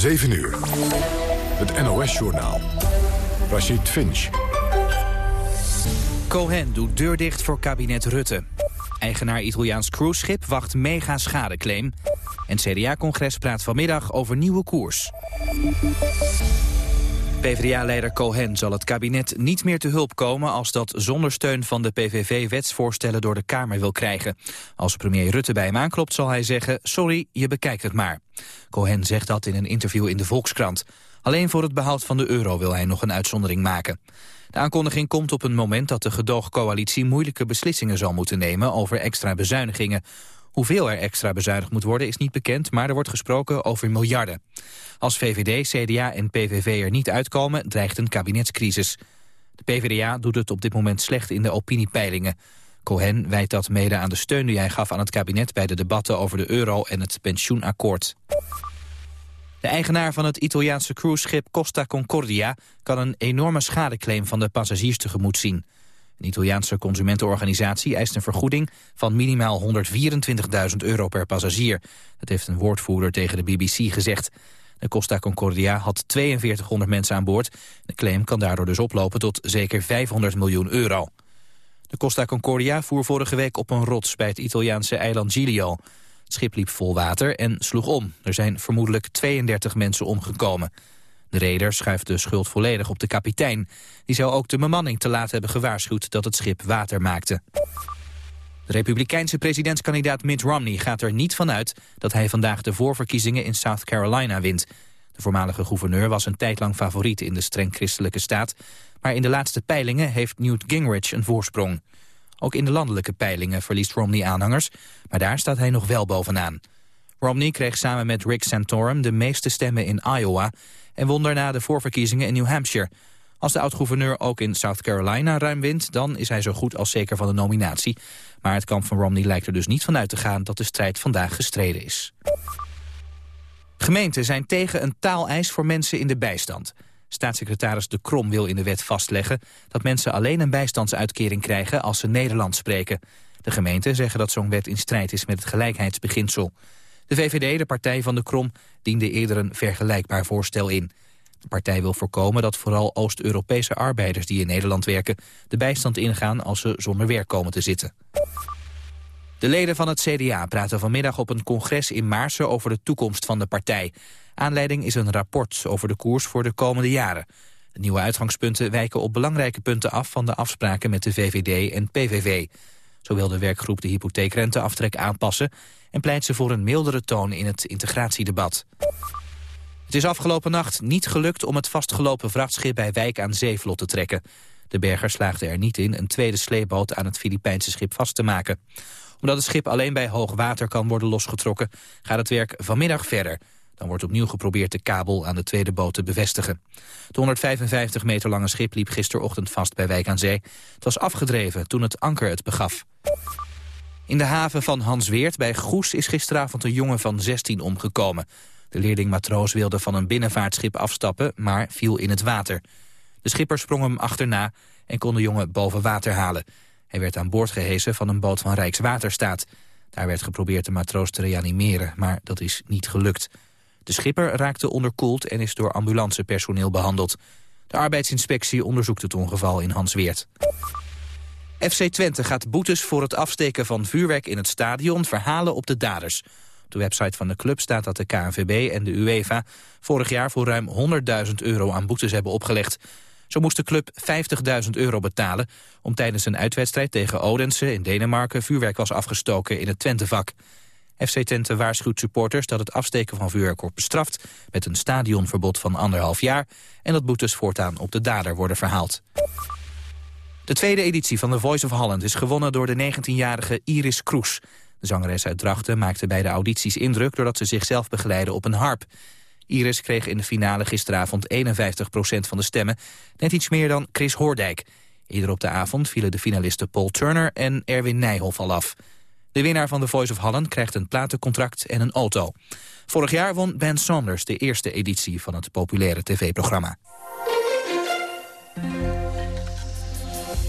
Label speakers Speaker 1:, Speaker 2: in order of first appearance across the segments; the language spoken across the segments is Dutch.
Speaker 1: 7 uur. Het NOS-journaal. Rashid Finch.
Speaker 2: Cohen doet deur dicht voor kabinet Rutte. Eigenaar Italiaans cruiseschip wacht mega schadeclaim. En CDA-congres praat vanmiddag over nieuwe koers. PvdA-leider Cohen zal het kabinet niet meer te hulp komen... als dat zonder steun van de PVV wetsvoorstellen door de Kamer wil krijgen. Als premier Rutte bij hem aanklopt zal hij zeggen... sorry, je bekijkt het maar. Cohen zegt dat in een interview in de Volkskrant. Alleen voor het behoud van de euro wil hij nog een uitzondering maken. De aankondiging komt op een moment dat de gedoogcoalitie moeilijke beslissingen zal moeten nemen over extra bezuinigingen. Hoeveel er extra bezuinigd moet worden is niet bekend, maar er wordt gesproken over miljarden. Als VVD, CDA en PVV er niet uitkomen, dreigt een kabinetscrisis. De PvdA doet het op dit moment slecht in de opiniepeilingen. Cohen wijt dat mede aan de steun die hij gaf aan het kabinet... bij de debatten over de euro en het pensioenakkoord. De eigenaar van het Italiaanse cruiseschip Costa Concordia... kan een enorme schadeclaim van de passagiers tegemoet zien. Een Italiaanse consumentenorganisatie eist een vergoeding van minimaal 124.000 euro per passagier. Dat heeft een woordvoerder tegen de BBC gezegd. De Costa Concordia had 4200 mensen aan boord. De claim kan daardoor dus oplopen tot zeker 500 miljoen euro. De Costa Concordia voer vorige week op een rots bij het Italiaanse eiland Giglio. Het schip liep vol water en sloeg om. Er zijn vermoedelijk 32 mensen omgekomen. De reder schuift de schuld volledig op de kapitein. Die zou ook de bemanning te laat hebben gewaarschuwd dat het schip water maakte. De republikeinse presidentskandidaat Mitt Romney gaat er niet van uit dat hij vandaag de voorverkiezingen in South Carolina wint. De voormalige gouverneur was een tijdlang favoriet in de streng christelijke staat, maar in de laatste peilingen heeft Newt Gingrich een voorsprong. Ook in de landelijke peilingen verliest Romney aanhangers, maar daar staat hij nog wel bovenaan. Romney kreeg samen met Rick Santorum de meeste stemmen in Iowa en won daarna de voorverkiezingen in New Hampshire. Als de oud-gouverneur ook in South Carolina ruim wint... dan is hij zo goed als zeker van de nominatie. Maar het kamp van Romney lijkt er dus niet van uit te gaan... dat de strijd vandaag gestreden is. Gemeenten zijn tegen een taaleis voor mensen in de bijstand. Staatssecretaris De Krom wil in de wet vastleggen... dat mensen alleen een bijstandsuitkering krijgen als ze Nederlands spreken. De gemeenten zeggen dat zo'n wet in strijd is met het gelijkheidsbeginsel. De VVD, de partij van De Krom, diende eerder een vergelijkbaar voorstel in. De partij wil voorkomen dat vooral Oost-Europese arbeiders die in Nederland werken... de bijstand ingaan als ze zonder werk komen te zitten. De leden van het CDA praten vanmiddag op een congres in Maarsen over de toekomst van de partij. Aanleiding is een rapport over de koers voor de komende jaren. De nieuwe uitgangspunten wijken op belangrijke punten af van de afspraken met de VVD en PVV. Zo wil de werkgroep de hypotheekrenteaftrek aanpassen... en pleit ze voor een mildere toon in het integratiedebat. Het is afgelopen nacht niet gelukt om het vastgelopen vrachtschip bij Wijk aan Zee vlot te trekken. De bergers slaagden er niet in een tweede sleepboot aan het Filipijnse schip vast te maken. Omdat het schip alleen bij hoog water kan worden losgetrokken, gaat het werk vanmiddag verder. Dan wordt opnieuw geprobeerd de kabel aan de tweede boot te bevestigen. Het 155 meter lange schip liep gisterochtend vast bij Wijk aan Zee. Het was afgedreven toen het anker het begaf. In de haven van Hansweert bij Goes is gisteravond een jongen van 16 omgekomen. De leerling-matroos wilde van een binnenvaartschip afstappen, maar viel in het water. De schipper sprong hem achterna en kon de jongen boven water halen. Hij werd aan boord gehesen van een boot van Rijkswaterstaat. Daar werd geprobeerd de matroos te reanimeren, maar dat is niet gelukt. De schipper raakte onderkoeld en is door ambulancepersoneel behandeld. De arbeidsinspectie onderzoekt het ongeval in Hansweert. FC Twente gaat boetes voor het afsteken van vuurwerk in het stadion verhalen op de daders. Op de website van de club staat dat de KNVB en de UEFA vorig jaar voor ruim 100.000 euro aan boetes hebben opgelegd. Zo moest de club 50.000 euro betalen om tijdens een uitwedstrijd tegen Odense in Denemarken vuurwerk was afgestoken in het Twentevak. FC Twente waarschuwt supporters dat het afsteken van vuurwerk wordt bestraft met een stadionverbod van anderhalf jaar en dat boetes voortaan op de dader worden verhaald. De tweede editie van The Voice of Holland is gewonnen door de 19-jarige Iris Kroes. De zangeres uit Drachten maakte bij de audities indruk... doordat ze zichzelf begeleidde op een harp. Iris kreeg in de finale gisteravond 51% van de stemmen... net iets meer dan Chris Hoordijk. Eerder op de avond vielen de finalisten Paul Turner en Erwin Nijhoff al af. De winnaar van The Voice of Holland krijgt een platencontract en een auto. Vorig jaar won Ben Saunders de eerste editie van het populaire tv-programma.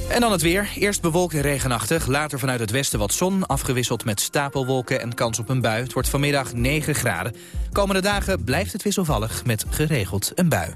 Speaker 2: En dan het weer. Eerst bewolkt en regenachtig, later vanuit het westen wat zon... afgewisseld met stapelwolken en kans op een bui. Het wordt vanmiddag 9 graden. Komende dagen blijft het wisselvallig met geregeld een bui.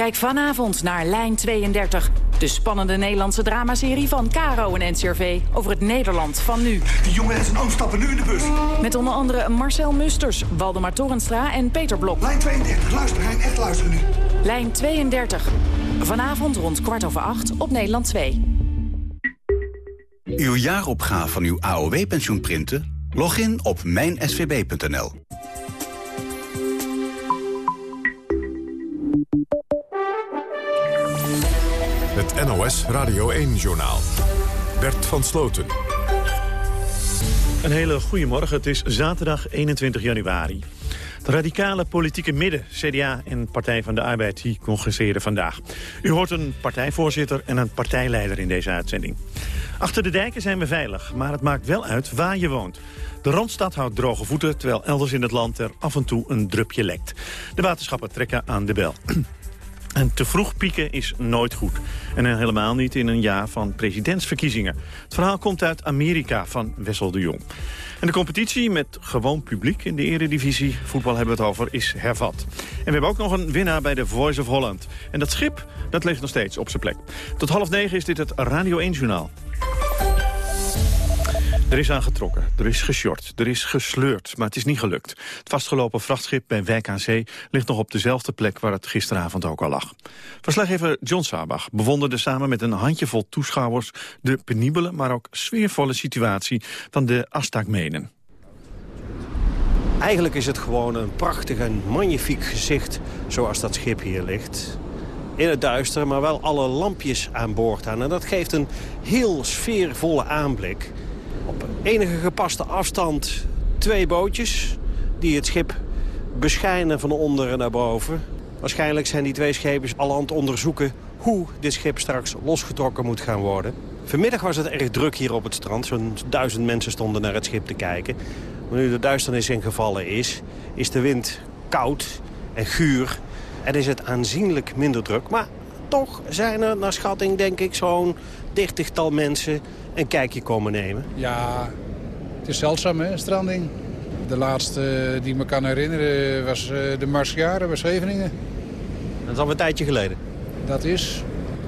Speaker 3: Kijk vanavond naar Lijn 32. De spannende Nederlandse dramaserie van Caro en NCRV over het Nederland van nu.
Speaker 4: Die jongen en zijn oom stappen nu in de bus.
Speaker 3: Met onder andere Marcel Musters, Waldemar Torenstra en Peter Blok.
Speaker 4: Lijn 32, luister Hein, echt luisteren nu.
Speaker 3: Lijn 32. Vanavond rond kwart over acht op Nederland 2.
Speaker 5: Uw jaaropgave van uw AOW-pensioen printen? Log in op mijnsvb.nl.
Speaker 1: NOS Radio 1-journaal. Bert van Sloten.
Speaker 6: Een hele goede morgen. Het is zaterdag 21 januari. De radicale politieke midden, CDA en Partij van de Arbeid, die congresseren vandaag. U hoort een partijvoorzitter en een partijleider in deze uitzending. Achter de dijken zijn we veilig, maar het maakt wel uit waar je woont. De Randstad houdt droge voeten, terwijl elders in het land er af en toe een drupje lekt. De waterschappen trekken aan de bel. En te vroeg pieken is nooit goed. En helemaal niet in een jaar van presidentsverkiezingen. Het verhaal komt uit Amerika van Wessel de Jong. En de competitie met gewoon publiek in de eredivisie, voetbal hebben we het over, is hervat. En we hebben ook nog een winnaar bij de Voice of Holland. En dat schip, dat ligt nog steeds op zijn plek. Tot half negen is dit het Radio 1-journaal. Er is aangetrokken, er is geshort, er is gesleurd, maar het is niet gelukt. Het vastgelopen vrachtschip bij Wijk aan Zee ligt nog op dezelfde plek waar het gisteravond ook al lag. Verslaggever John Sabach bewonderde samen met een handjevol toeschouwers de penibele, maar ook sfeervolle situatie van de Astakmenen.
Speaker 7: Eigenlijk is het gewoon een prachtig en magnifiek gezicht zoals dat schip hier ligt. In het duister, maar wel alle lampjes aan boord aan. En dat geeft een heel sfeervolle aanblik. Enige gepaste afstand twee bootjes die het schip beschijnen van onder naar boven. Waarschijnlijk zijn die twee schepen al aan het onderzoeken hoe dit schip straks losgetrokken moet gaan worden. Vanmiddag was het erg druk hier op het strand. Zo'n duizend mensen stonden naar het schip te kijken. Nu de duisternis ingevallen is, is de wind koud en guur. En is het aanzienlijk minder druk. Maar toch zijn er naar schatting denk ik zo'n dertigtal mensen een kijkje komen nemen.
Speaker 8: Ja, het is zeldzaam hè, stranding. De laatste die me kan herinneren was uh, de Marsjaren bij Scheveningen.
Speaker 7: Dat is al een tijdje geleden.
Speaker 8: Dat is,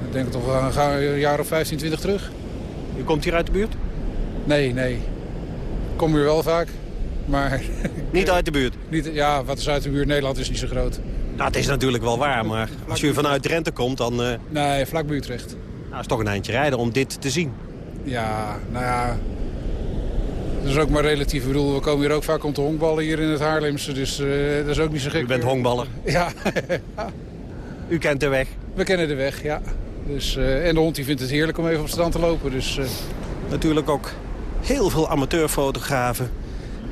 Speaker 8: ik denk toch een, een jaar of 15, 20 terug.
Speaker 7: U komt hier uit de buurt?
Speaker 8: Nee, nee. Ik kom hier wel vaak, maar...
Speaker 7: niet uit de buurt?
Speaker 8: Niet, ja, wat is uit de buurt? Nederland is niet zo groot.
Speaker 7: Nou, het is natuurlijk wel waar, maar als u vanuit Drenthe komt, dan... Uh...
Speaker 8: Nee, vlak bij Utrecht.
Speaker 7: Nou, dat is toch een eindje rijden om dit te zien.
Speaker 8: Ja, nou ja... Dat is ook maar relatief. Ik bedoel, we komen hier ook vaak om te honkballen hier in het Haarlemse. Dus uh, dat is ook niet zo gek.
Speaker 7: U bent honkballer?
Speaker 8: Ja.
Speaker 7: U kent de weg?
Speaker 8: We kennen de weg, ja. Dus, uh, en de hond die vindt het heerlijk om even op het strand te lopen. Dus, uh...
Speaker 7: Natuurlijk ook heel veel amateurfotografen.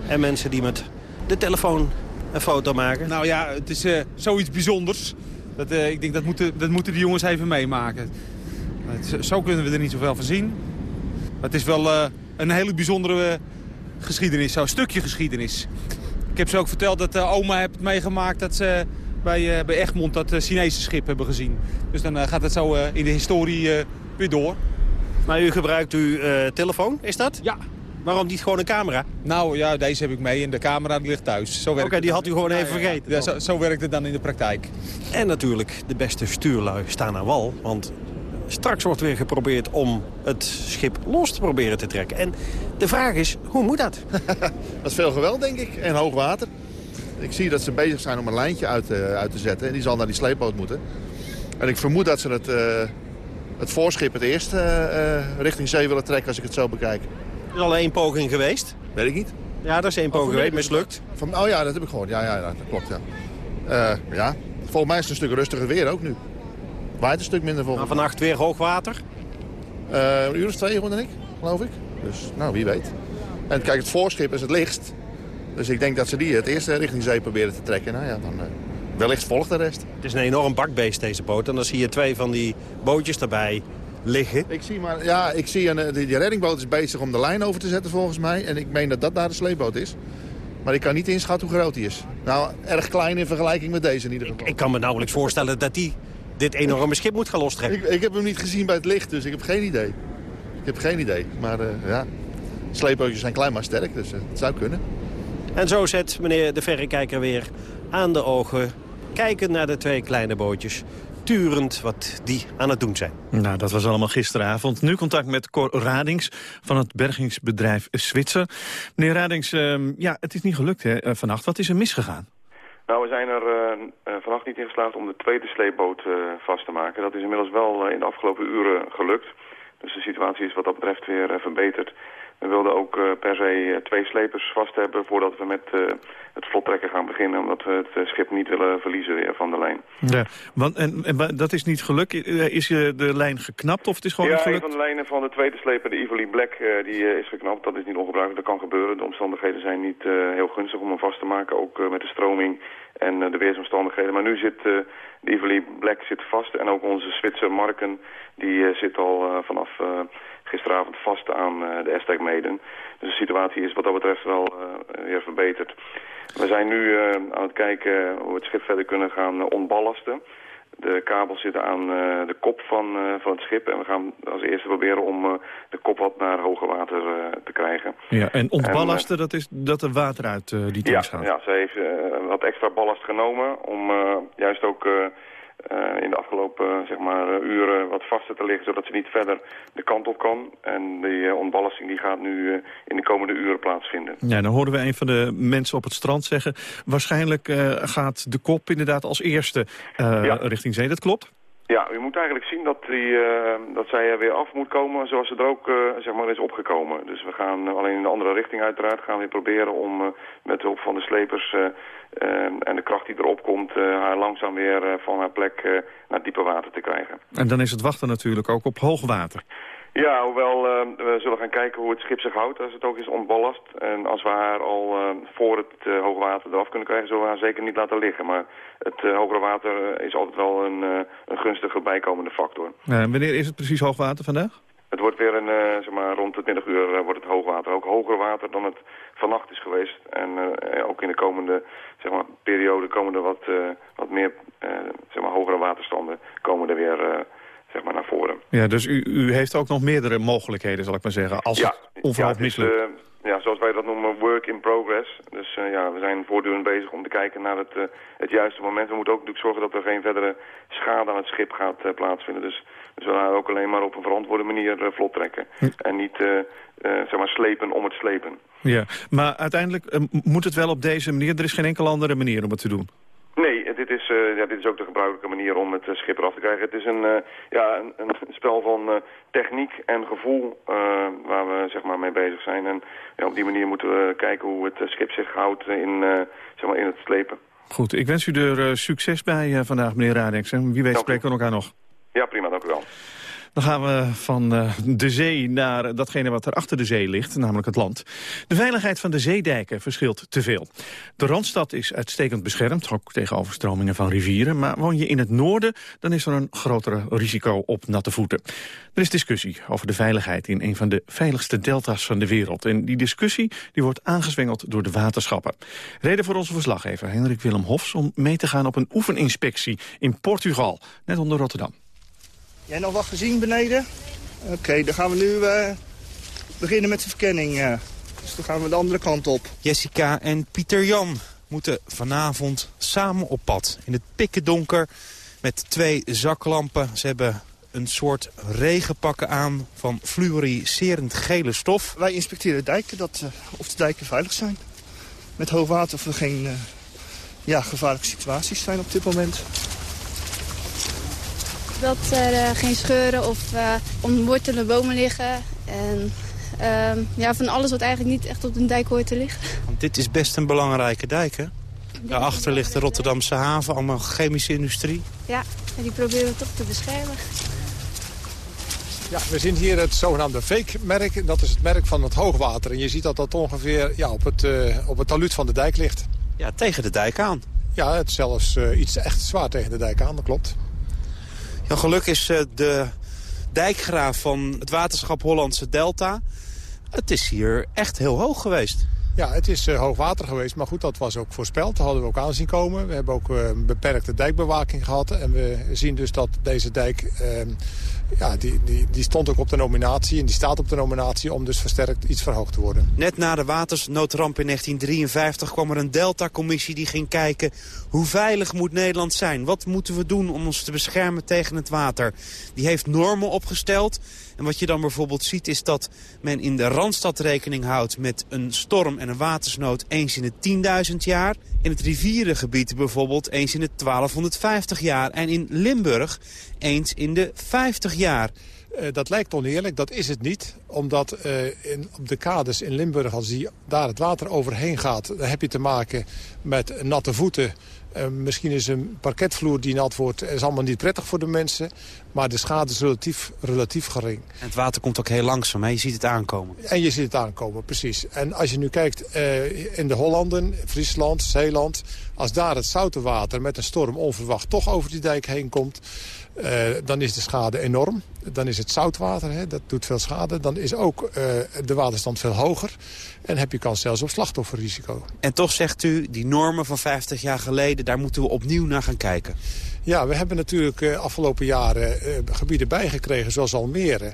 Speaker 7: En mensen die met de telefoon een foto maken.
Speaker 9: Nou ja, het is uh, zoiets bijzonders. Dat, ik denk dat moeten, dat moeten de jongens even meemaken. Zo kunnen we er niet zoveel van zien. Het is wel uh, een hele bijzondere geschiedenis, zo'n stukje geschiedenis. Ik heb ze ook verteld dat uh, oma heeft meegemaakt dat ze bij, bij Egmond dat Chinese schip hebben gezien. Dus dan gaat het zo in de historie weer door.
Speaker 7: Maar u gebruikt uw telefoon, is dat?
Speaker 9: Ja.
Speaker 7: Waarom niet gewoon een camera?
Speaker 9: Nou ja, deze heb ik mee en de camera die ligt thuis.
Speaker 7: Oké, die had u gewoon even vergeten.
Speaker 9: Ja, zo, zo werkt het dan in de praktijk.
Speaker 7: En natuurlijk, de beste stuurlui staan aan wal. Want Straks wordt weer geprobeerd om het schip los te proberen te trekken. En de vraag is, hoe moet dat?
Speaker 10: dat is veel geweld, denk ik. En hoog water. Ik zie dat ze bezig zijn om een lijntje uit, uh, uit te zetten. En die zal naar die sleepboot moeten. En ik vermoed dat ze het, uh, het voorschip het eerst uh, richting zee willen trekken, als ik het zo bekijk.
Speaker 7: Er is al één poging geweest.
Speaker 10: Weet ik niet.
Speaker 7: Ja, er is één poging geweest, mislukt.
Speaker 10: Van, oh ja, dat heb ik gehoord. Ja, ja, dat klopt, ja. ja. Volgens mij is het een stuk rustiger weer ook nu. Waait een stuk minder volgens
Speaker 7: vannacht weer hoogwater?
Speaker 10: Uh, een uur of twee, denk ik, geloof ik. Dus, nou, wie weet. En kijk, het voorschip is het lichtst. Dus ik denk dat ze die het eerste richting zee proberen te trekken. Nou ja, dan uh, wellicht volgt de rest.
Speaker 7: Het is een enorm bakbeest, deze boot. En dan zie je twee van die bootjes erbij liggen.
Speaker 10: Ik zie, maar, ja, ik zie een, die, die reddingboot is bezig om de lijn over te zetten volgens mij. En ik meen dat dat daar de sleepboot is. Maar ik kan niet inschatten hoe groot die is. Nou, erg klein in vergelijking met deze in ieder geval.
Speaker 7: Ik, ik kan me nauwelijks voorstellen dat die dit enorme schip moet gaan lostrekken.
Speaker 10: Ik, ik, heb hem niet gezien bij het licht, dus ik heb geen idee. Ik heb geen idee. Maar uh, ja, sleepbootjes zijn klein maar sterk, dus uh, het zou kunnen.
Speaker 7: En zo zet meneer de verrekijker weer aan de ogen... kijken naar de twee kleine bootjes turend wat die aan het doen zijn.
Speaker 6: Nou, dat was allemaal gisteravond. Nu contact met Cor Radings van het bergingsbedrijf Zwitser. Meneer Radings, uh, ja, het is niet gelukt hè, uh, vannacht. Wat is er misgegaan?
Speaker 11: Nou, we zijn er uh, vannacht niet in geslaagd om de tweede sleepboot vast te maken. Dat is inmiddels wel in de afgelopen uren gelukt. Dus de situatie is wat dat betreft weer verbeterd. We wilden ook uh, per se uh, twee slepers vast hebben voordat we met uh, het vlottrekken gaan beginnen. Omdat we het schip niet willen verliezen weer van de lijn.
Speaker 6: Ja, want, en, en dat is niet gelukt? Is de lijn geknapt of het is gewoon
Speaker 11: ja,
Speaker 6: niet gelukt?
Speaker 11: Ja, een van de lijnen van de tweede sleper, de Ivory Black, die is geknapt. Dat is niet ongebruikelijk, dat kan gebeuren. De omstandigheden zijn niet heel gunstig om hem vast te maken. Ook met de stroming en de weersomstandigheden. Maar nu zit de Ivory Black zit vast en ook onze Zwitser Marken, die zit al vanaf gisteravond vast aan uh, de Aztec Maiden. Dus de situatie is wat dat betreft wel uh, weer verbeterd. We zijn nu uh, aan het kijken hoe we het schip verder kunnen gaan ontballasten. De kabels zitten aan de kop van, van het schip. En we gaan als eerste proberen om de kop wat naar hoger water te krijgen.
Speaker 6: Ja, en ontballasten, dat is dat er water uit die tanks
Speaker 11: ja,
Speaker 6: gaat?
Speaker 11: Ja, ze heeft wat extra ballast genomen om juist ook... Uh, in de afgelopen zeg maar, uren wat vaster te liggen... zodat ze niet verder de kant op kan. En die uh, ontballasting die gaat nu uh, in de komende uren plaatsvinden.
Speaker 6: Ja, dan hoorden we een van de mensen op het strand zeggen... waarschijnlijk gaat de kop inderdaad als eerste ja. richting zee. Dat klopt?
Speaker 11: Ja, u moet eigenlijk zien dat, die, uh, dat zij er weer af moet komen zoals ze er ook uh, zeg maar is opgekomen. Dus we gaan uh, alleen in de andere richting uiteraard gaan we proberen om met hulp van de slepers en de kracht die erop komt haar langzaam weer van haar plek naar diepe water te krijgen.
Speaker 6: En dan is het wachten natuurlijk ook op hoogwater.
Speaker 11: Ja, hoewel uh, we zullen gaan kijken hoe het schip zich houdt als het ook is ontballast. En als we haar al uh, voor het uh, hoogwater eraf kunnen krijgen, zullen we haar zeker niet laten liggen. Maar het hogere water is altijd wel een, een gunstige bijkomende factor.
Speaker 6: wanneer is het precies hoogwater vandaag?
Speaker 11: Het wordt weer een, zeg maar, rond het middaguur wordt het hoogwater. Ook hoger water dan het vannacht is geweest. En ook in de komende zeg maar, periode komen er wat, wat meer zeg maar, hogere waterstanden komen er weer zeg maar, naar voren.
Speaker 6: Ja, dus u, u heeft ook nog meerdere mogelijkheden, zal ik maar zeggen, als
Speaker 11: ja,
Speaker 6: het onverhoopt
Speaker 11: ja,
Speaker 6: mislukt.
Speaker 11: Uh, ja, zoals wij dat noemen, work in progress. Dus uh, ja, we zijn voortdurend bezig om te kijken naar het, uh, het juiste moment. We moeten ook natuurlijk zorgen dat er geen verdere schade aan het schip gaat plaatsvinden. Dus we zullen ook alleen maar op een verantwoorde manier vlot trekken. Hm. En niet zeg maar slepen om het slepen.
Speaker 6: Ja, maar uiteindelijk moet het wel op deze manier. Er is geen enkele andere manier om het te doen.
Speaker 11: Nee, dit is, uh, ja, dit is ook de gebruikelijke manier om het uh, schip eraf te krijgen. Het is een, uh, ja, een, een, spel van techniek en gevoel waar we zeg maar, mee bezig zijn. En ja, op die manier moeten we kijken hoe het schip zich houdt in, zeg maar, in het slepen.
Speaker 6: Goed, ik wens u er succes bij vandaag, meneer Radeks. En wie weet spreken we elkaar nog.
Speaker 11: Ja, prima, dank u wel.
Speaker 6: Dan gaan we van uh, de zee naar datgene wat er achter de zee ligt, namelijk het land. De veiligheid van de zeedijken verschilt te veel. De Randstad is uitstekend beschermd, ook tegen overstromingen van rivieren. Maar woon je in het noorden, dan is er een grotere risico op natte voeten. Er is discussie over de veiligheid in een van de veiligste delta's van de wereld. En die discussie die wordt aangezwengeld door de waterschappen. Reden voor onze verslaggever Hendrik Willem Hofs om mee te gaan op een oefeninspectie in Portugal, net onder Rotterdam.
Speaker 12: Jij nog wat gezien beneden? Oké, okay, dan gaan we nu uh, beginnen met de verkenning. Uh. Dus dan gaan we de andere kant op.
Speaker 13: Jessica en Pieter Jan moeten vanavond samen op pad. In het pikken donker met twee zaklampen. Ze hebben een soort regenpakken aan van fluoriserend gele stof.
Speaker 12: Wij inspecteren dijken, dat, uh, of de dijken veilig zijn. Met hoogwater of er geen ja, gevaarlijke situaties zijn op dit moment
Speaker 14: dat er uh, geen scheuren of uh, omwortelde bomen liggen. En uh, ja, van alles wat eigenlijk niet echt op een dijk hoort te liggen.
Speaker 13: Want dit is best een belangrijke dijk, hè? Daarachter ligt de Rotterdamse haven, allemaal chemische industrie.
Speaker 14: Ja, en die proberen we toch te beschermen.
Speaker 15: Ja, we zien hier het zogenaamde fake-merk. Dat is het merk van het hoogwater. En je ziet dat dat ongeveer ja, op, het, uh, op het taluut van de dijk ligt.
Speaker 13: Ja, tegen de dijk aan.
Speaker 15: Ja, het is zelfs uh, iets echt zwaar tegen de dijk aan, dat klopt.
Speaker 13: Jan Geluk is uh, de dijkgraaf van het waterschap Hollandse Delta. Het is hier echt heel hoog geweest.
Speaker 15: Ja, het is uh, hoog water geweest, maar goed, dat was ook voorspeld. Dat hadden we ook aanzien komen. We hebben ook uh, een beperkte dijkbewaking gehad. En we zien dus dat deze dijk uh, ja, die, die, die stond ook op de nominatie en die staat op de nominatie om dus versterkt iets verhoogd te worden.
Speaker 13: Net na de watersnoodramp in 1953 kwam er een Delta-commissie die ging kijken hoe veilig moet Nederland zijn. Wat moeten we doen om ons te beschermen tegen het water? Die heeft normen opgesteld. En wat je dan bijvoorbeeld ziet is dat men in de Randstad rekening houdt met een storm en een watersnood eens in de 10.000 jaar. In het rivierengebied bijvoorbeeld eens in de 1250 jaar. En in Limburg eens in de 50 jaar.
Speaker 15: Uh, dat lijkt oneerlijk, dat is het niet. Omdat uh, in, op de kades in Limburg, als die, daar het water overheen gaat... dan heb je te maken met natte voeten. Uh, misschien is een parketvloer die nat wordt, is allemaal niet prettig voor de mensen. Maar de schade is relatief, relatief gering.
Speaker 13: En het water komt ook heel langzaam, hè? je ziet het aankomen.
Speaker 15: En je ziet het aankomen, precies. En als je nu kijkt in de Hollanden, Friesland, Zeeland... als daar het zoute water met een storm onverwacht toch over die dijk heen komt... Uh, dan is de schade enorm. Dan is het zoutwater, hè, dat doet veel schade. Dan is ook uh, de waterstand veel hoger. En heb je kans zelfs op slachtofferrisico.
Speaker 13: En toch zegt u, die normen van 50 jaar geleden... daar moeten we opnieuw naar gaan kijken.
Speaker 15: Ja, we hebben natuurlijk uh, afgelopen jaren gebieden bijgekregen... zoals Almere,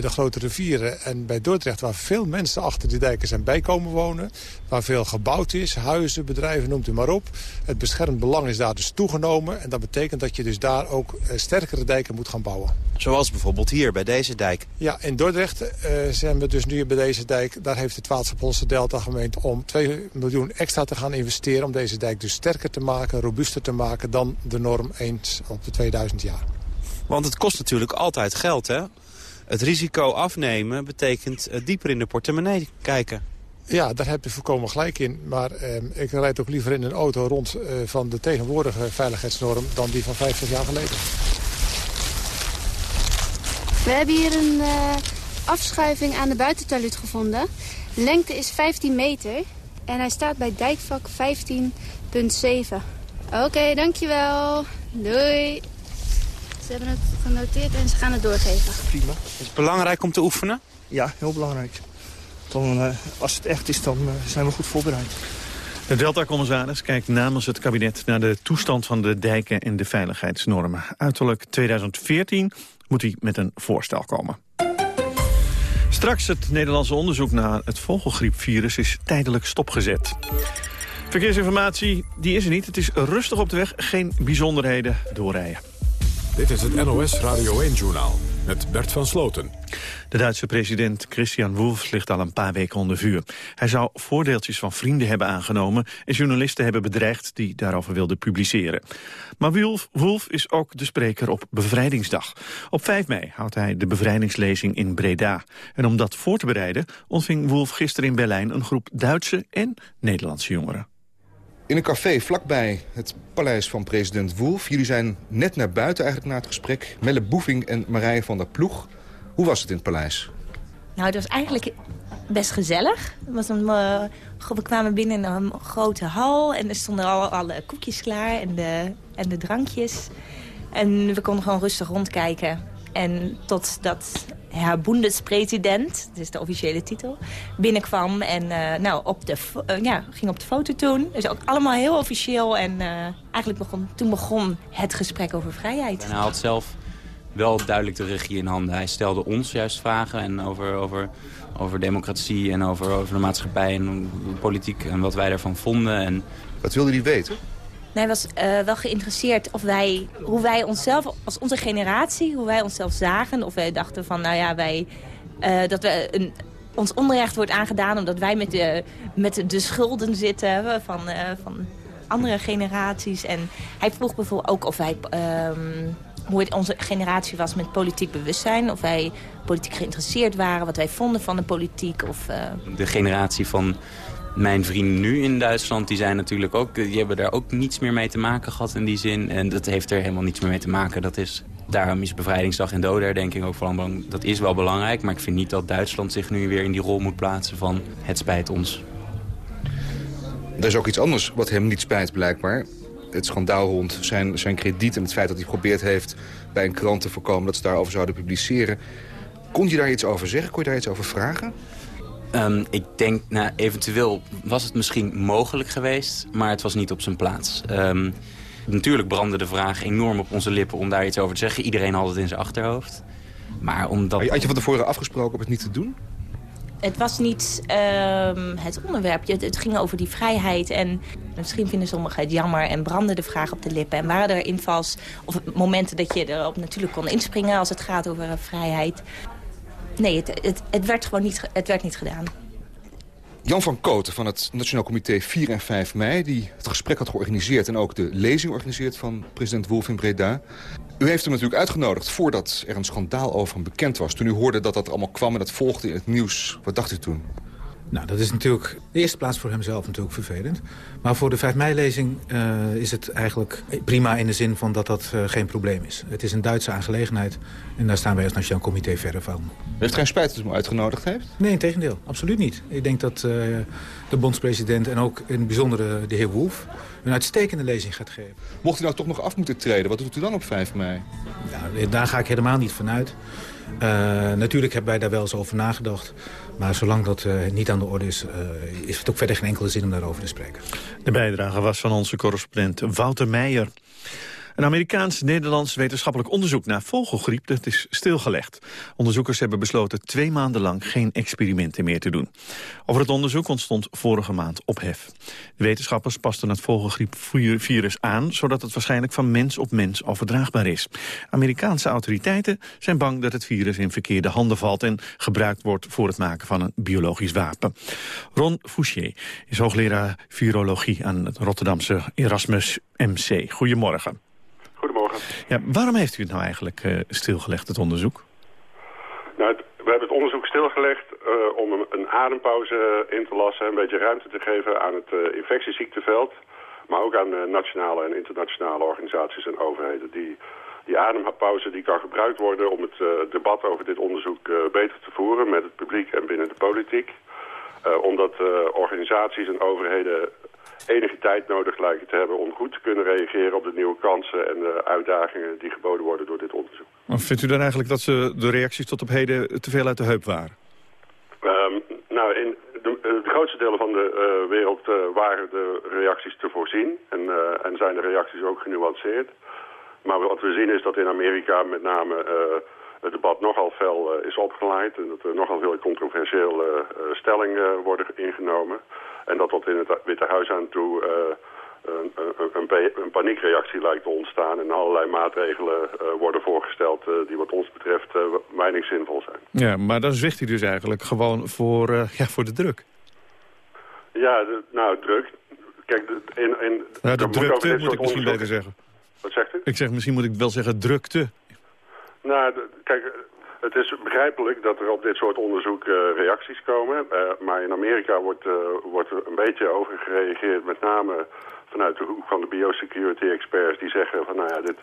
Speaker 15: de grote rivieren en bij Dordrecht... waar veel mensen achter die dijken zijn bijkomen wonen. Waar veel gebouwd is, huizen, bedrijven, noemt u maar op. Het beschermd belang is daar dus toegenomen. En dat betekent dat je dus daar ook sterkere dijken moet gaan bouwen.
Speaker 13: Zoals bijvoorbeeld hier, bij deze dijk.
Speaker 15: Ja, in Dordrecht uh, zijn we dus nu bij deze dijk. Daar heeft het Waterschap Delta gemeend om 2 miljoen extra te gaan investeren... om deze dijk dus sterker te maken, robuuster te maken... dan de norm eens op de 2000 jaar.
Speaker 13: Want het kost natuurlijk altijd geld, hè? Het risico afnemen betekent uh, dieper in de portemonnee kijken.
Speaker 15: Ja, daar heb je voorkomen gelijk in. Maar eh, ik rijd ook liever in een auto rond eh, van de tegenwoordige veiligheidsnorm... dan die van 50 jaar geleden.
Speaker 14: We hebben hier een uh, afschuiving aan de buitentoilet gevonden. De lengte is 15 meter en hij staat bij dijkvak 15.7. Oké, okay, dankjewel. Doei. Ze hebben het genoteerd en ze gaan het doorgeven.
Speaker 15: Prima.
Speaker 13: Is het belangrijk om te oefenen?
Speaker 12: Ja, heel belangrijk. Dan, uh, als het echt is, dan uh, zijn we goed voorbereid.
Speaker 6: De Delta-commissaris kijkt namens het kabinet naar de toestand van de dijken en de veiligheidsnormen. Uiterlijk 2014 moet hij met een voorstel komen. Straks het Nederlandse onderzoek naar het vogelgriepvirus is tijdelijk stopgezet. Verkeersinformatie, die is er niet. Het is rustig op de weg, geen bijzonderheden doorrijden.
Speaker 1: Dit is het NOS Radio 1-journaal met Bert van Sloten.
Speaker 6: De Duitse president Christian Wolff ligt al een paar weken onder vuur. Hij zou voordeeltjes van vrienden hebben aangenomen... en journalisten hebben bedreigd die daarover wilden publiceren. Maar Wolf, Wolff is ook de spreker op Bevrijdingsdag. Op 5 mei houdt hij de bevrijdingslezing in Breda. En om dat voor te bereiden ontving Wolff gisteren in Berlijn... een groep Duitse en Nederlandse jongeren.
Speaker 16: In een café vlakbij het paleis van president Wolf. Jullie zijn net naar buiten eigenlijk na het gesprek. Melle Boeving en Marije van der Ploeg. Hoe was het in het paleis?
Speaker 17: Nou, het was eigenlijk best gezellig. Uh, we kwamen binnen in een grote hal en er stonden al alle koekjes klaar en de, en de drankjes. En we konden gewoon rustig rondkijken. En totdat Herr Bundespresident, dat is de officiële titel, binnenkwam en uh, nou, op de, uh, ja, ging op de foto toen. Dus ook allemaal heel officieel en uh, eigenlijk begon, toen begon het gesprek over vrijheid.
Speaker 18: En hij had zelf wel duidelijk de regie in handen. Hij stelde ons juist vragen en over, over, over democratie en over, over de maatschappij en politiek en wat wij daarvan vonden. En...
Speaker 16: Wat wilde hij weten?
Speaker 17: Hij was uh, wel geïnteresseerd of wij, hoe wij onszelf, als onze generatie, hoe wij onszelf zagen. Of wij dachten van, nou ja, wij, uh, dat we een, ons onrecht wordt aangedaan omdat wij met de, met de schulden zitten van, uh, van andere generaties. En hij vroeg bijvoorbeeld ook of wij, um, hoe het onze generatie was met politiek bewustzijn. Of wij politiek geïnteresseerd waren, wat wij vonden van de politiek. Of,
Speaker 18: De generatie van mijn vrienden nu in Duitsland, die zijn natuurlijk ook, die hebben daar ook niets meer mee te maken gehad in die zin. En dat heeft er helemaal niets meer mee te maken. Dat is, daarom is bevrijdingsdag en dodenherdenking ook vooral belangrijk. Dat is wel belangrijk, maar ik vind niet dat Duitsland zich nu weer in die rol moet plaatsen van het spijt ons.
Speaker 16: Er is ook iets anders wat hem niet spijt blijkbaar. Het schandaal rond zijn, zijn krediet en het feit dat hij geprobeerd heeft bij een krant te voorkomen dat ze daarover zouden publiceren. Kon je daar iets over zeggen? Kon je daar iets over vragen?
Speaker 18: Um, ik denk, nou, eventueel was het misschien mogelijk geweest, maar het was niet op zijn plaats. Um, natuurlijk brandde de vraag enorm op onze lippen om daar iets over te zeggen. Iedereen had het in zijn achterhoofd. Maar omdat...
Speaker 16: Had je van tevoren afgesproken om het niet te doen?
Speaker 17: Het was niet um, het onderwerp. Het ging over die vrijheid. En misschien vinden sommigen het jammer en brandde de vraag op de lippen. En waren er invals of momenten dat je erop natuurlijk kon inspringen... als het gaat over vrijheid. Nee, het, het, werd gewoon niet, het werd niet gedaan.
Speaker 16: Jan van Kooten van het Nationaal Comité 4 en 5 mei... die het gesprek had georganiseerd en ook de lezing organiseert van president Wolf in Breda. U heeft hem natuurlijk uitgenodigd voordat er een schandaal over hem bekend was. Toen u hoorde dat dat allemaal kwam en dat volgde in het nieuws. Wat dacht u toen?
Speaker 19: Nou, dat is natuurlijk de eerste plaats voor hemzelf natuurlijk vervelend. Maar voor de 5 mei-lezing uh, is het eigenlijk prima in de zin van dat dat uh, geen probleem is. Het is een Duitse aangelegenheid en daar staan wij als Nationaal Comité verder van.
Speaker 16: U heeft geen spijt dat u hem uitgenodigd heeft?
Speaker 19: Nee, in tegendeel. Absoluut niet. Ik denk dat uh, de bondspresident en ook in het bijzonder de heer Wolf een uitstekende lezing gaat geven.
Speaker 16: Mocht u nou toch nog af moeten treden, wat doet u dan op 5 mei?
Speaker 19: Ja, daar ga ik helemaal niet vanuit. Natuurlijk hebben wij daar wel eens over nagedacht. Maar zolang dat uh, niet aan de orde is, uh, is het ook verder geen enkele zin om daarover te spreken.
Speaker 6: De bijdrage was van onze correspondent Wouter Meijer. Een Amerikaans-Nederlands wetenschappelijk onderzoek naar vogelgriep dat is stilgelegd. Onderzoekers hebben besloten twee maanden lang geen experimenten meer te doen. Over het onderzoek ontstond vorige maand ophef. De wetenschappers pasten het vogelgriepvirus aan... zodat het waarschijnlijk van mens op mens overdraagbaar is. Amerikaanse autoriteiten zijn bang dat het virus in verkeerde handen valt... en gebruikt wordt voor het maken van een biologisch wapen. Ron Fouchier is hoogleraar virologie aan het Rotterdamse Erasmus MC. Goedemorgen.
Speaker 20: Goedemorgen.
Speaker 6: Ja, waarom heeft u het nou eigenlijk uh, stilgelegd, het onderzoek?
Speaker 20: Nou, het, we hebben het onderzoek stilgelegd uh, om een, een, adempauze in te lassen... een beetje ruimte te geven aan het uh, infectieziekteveld... maar ook aan nationale en internationale organisaties en overheden... die die adempauze die kan gebruikt worden om het debat over dit onderzoek beter te voeren... met het publiek en binnen de politiek. omdat organisaties en overheden enige tijd nodig lijken te hebben om goed te kunnen reageren op de nieuwe kansen en de uitdagingen die geboden worden door dit onderzoek.
Speaker 6: Maar vindt u dan eigenlijk dat ze de reacties tot op heden te veel uit de heup waren?
Speaker 20: Um, nou, in de, de, grootste delen van de uh, wereld uh, waren de reacties te voorzien en, uh, en zijn de reacties ook genuanceerd. Maar wat we zien is dat in Amerika met name het debat nogal fel is opgeleid en dat er nogal veel controversiële stellingen worden ingenomen. En dat tot in het Witte Huis aan toe een, een, een, paniekreactie lijkt te ontstaan... en allerlei maatregelen worden voorgesteld die wat ons betreft weinig zinvol zijn.
Speaker 6: Ja, maar dan zwicht hij dus eigenlijk gewoon voor, ja, voor de druk.
Speaker 20: Ja, de, nou, druk. Kijk, in, in,
Speaker 6: ja, de drukte moet, moet ik misschien beter zeggen.
Speaker 20: Wat zegt u?
Speaker 6: Ik zeg, misschien moet ik wel zeggen drukte.
Speaker 20: Nou, kijk, het is begrijpelijk dat er op dit soort onderzoek uh, reacties komen. Uh, maar in Amerika wordt, uh, wordt er een beetje over gereageerd. Met name vanuit de hoek van de biosecurity experts. Die zeggen van nou ja, dit,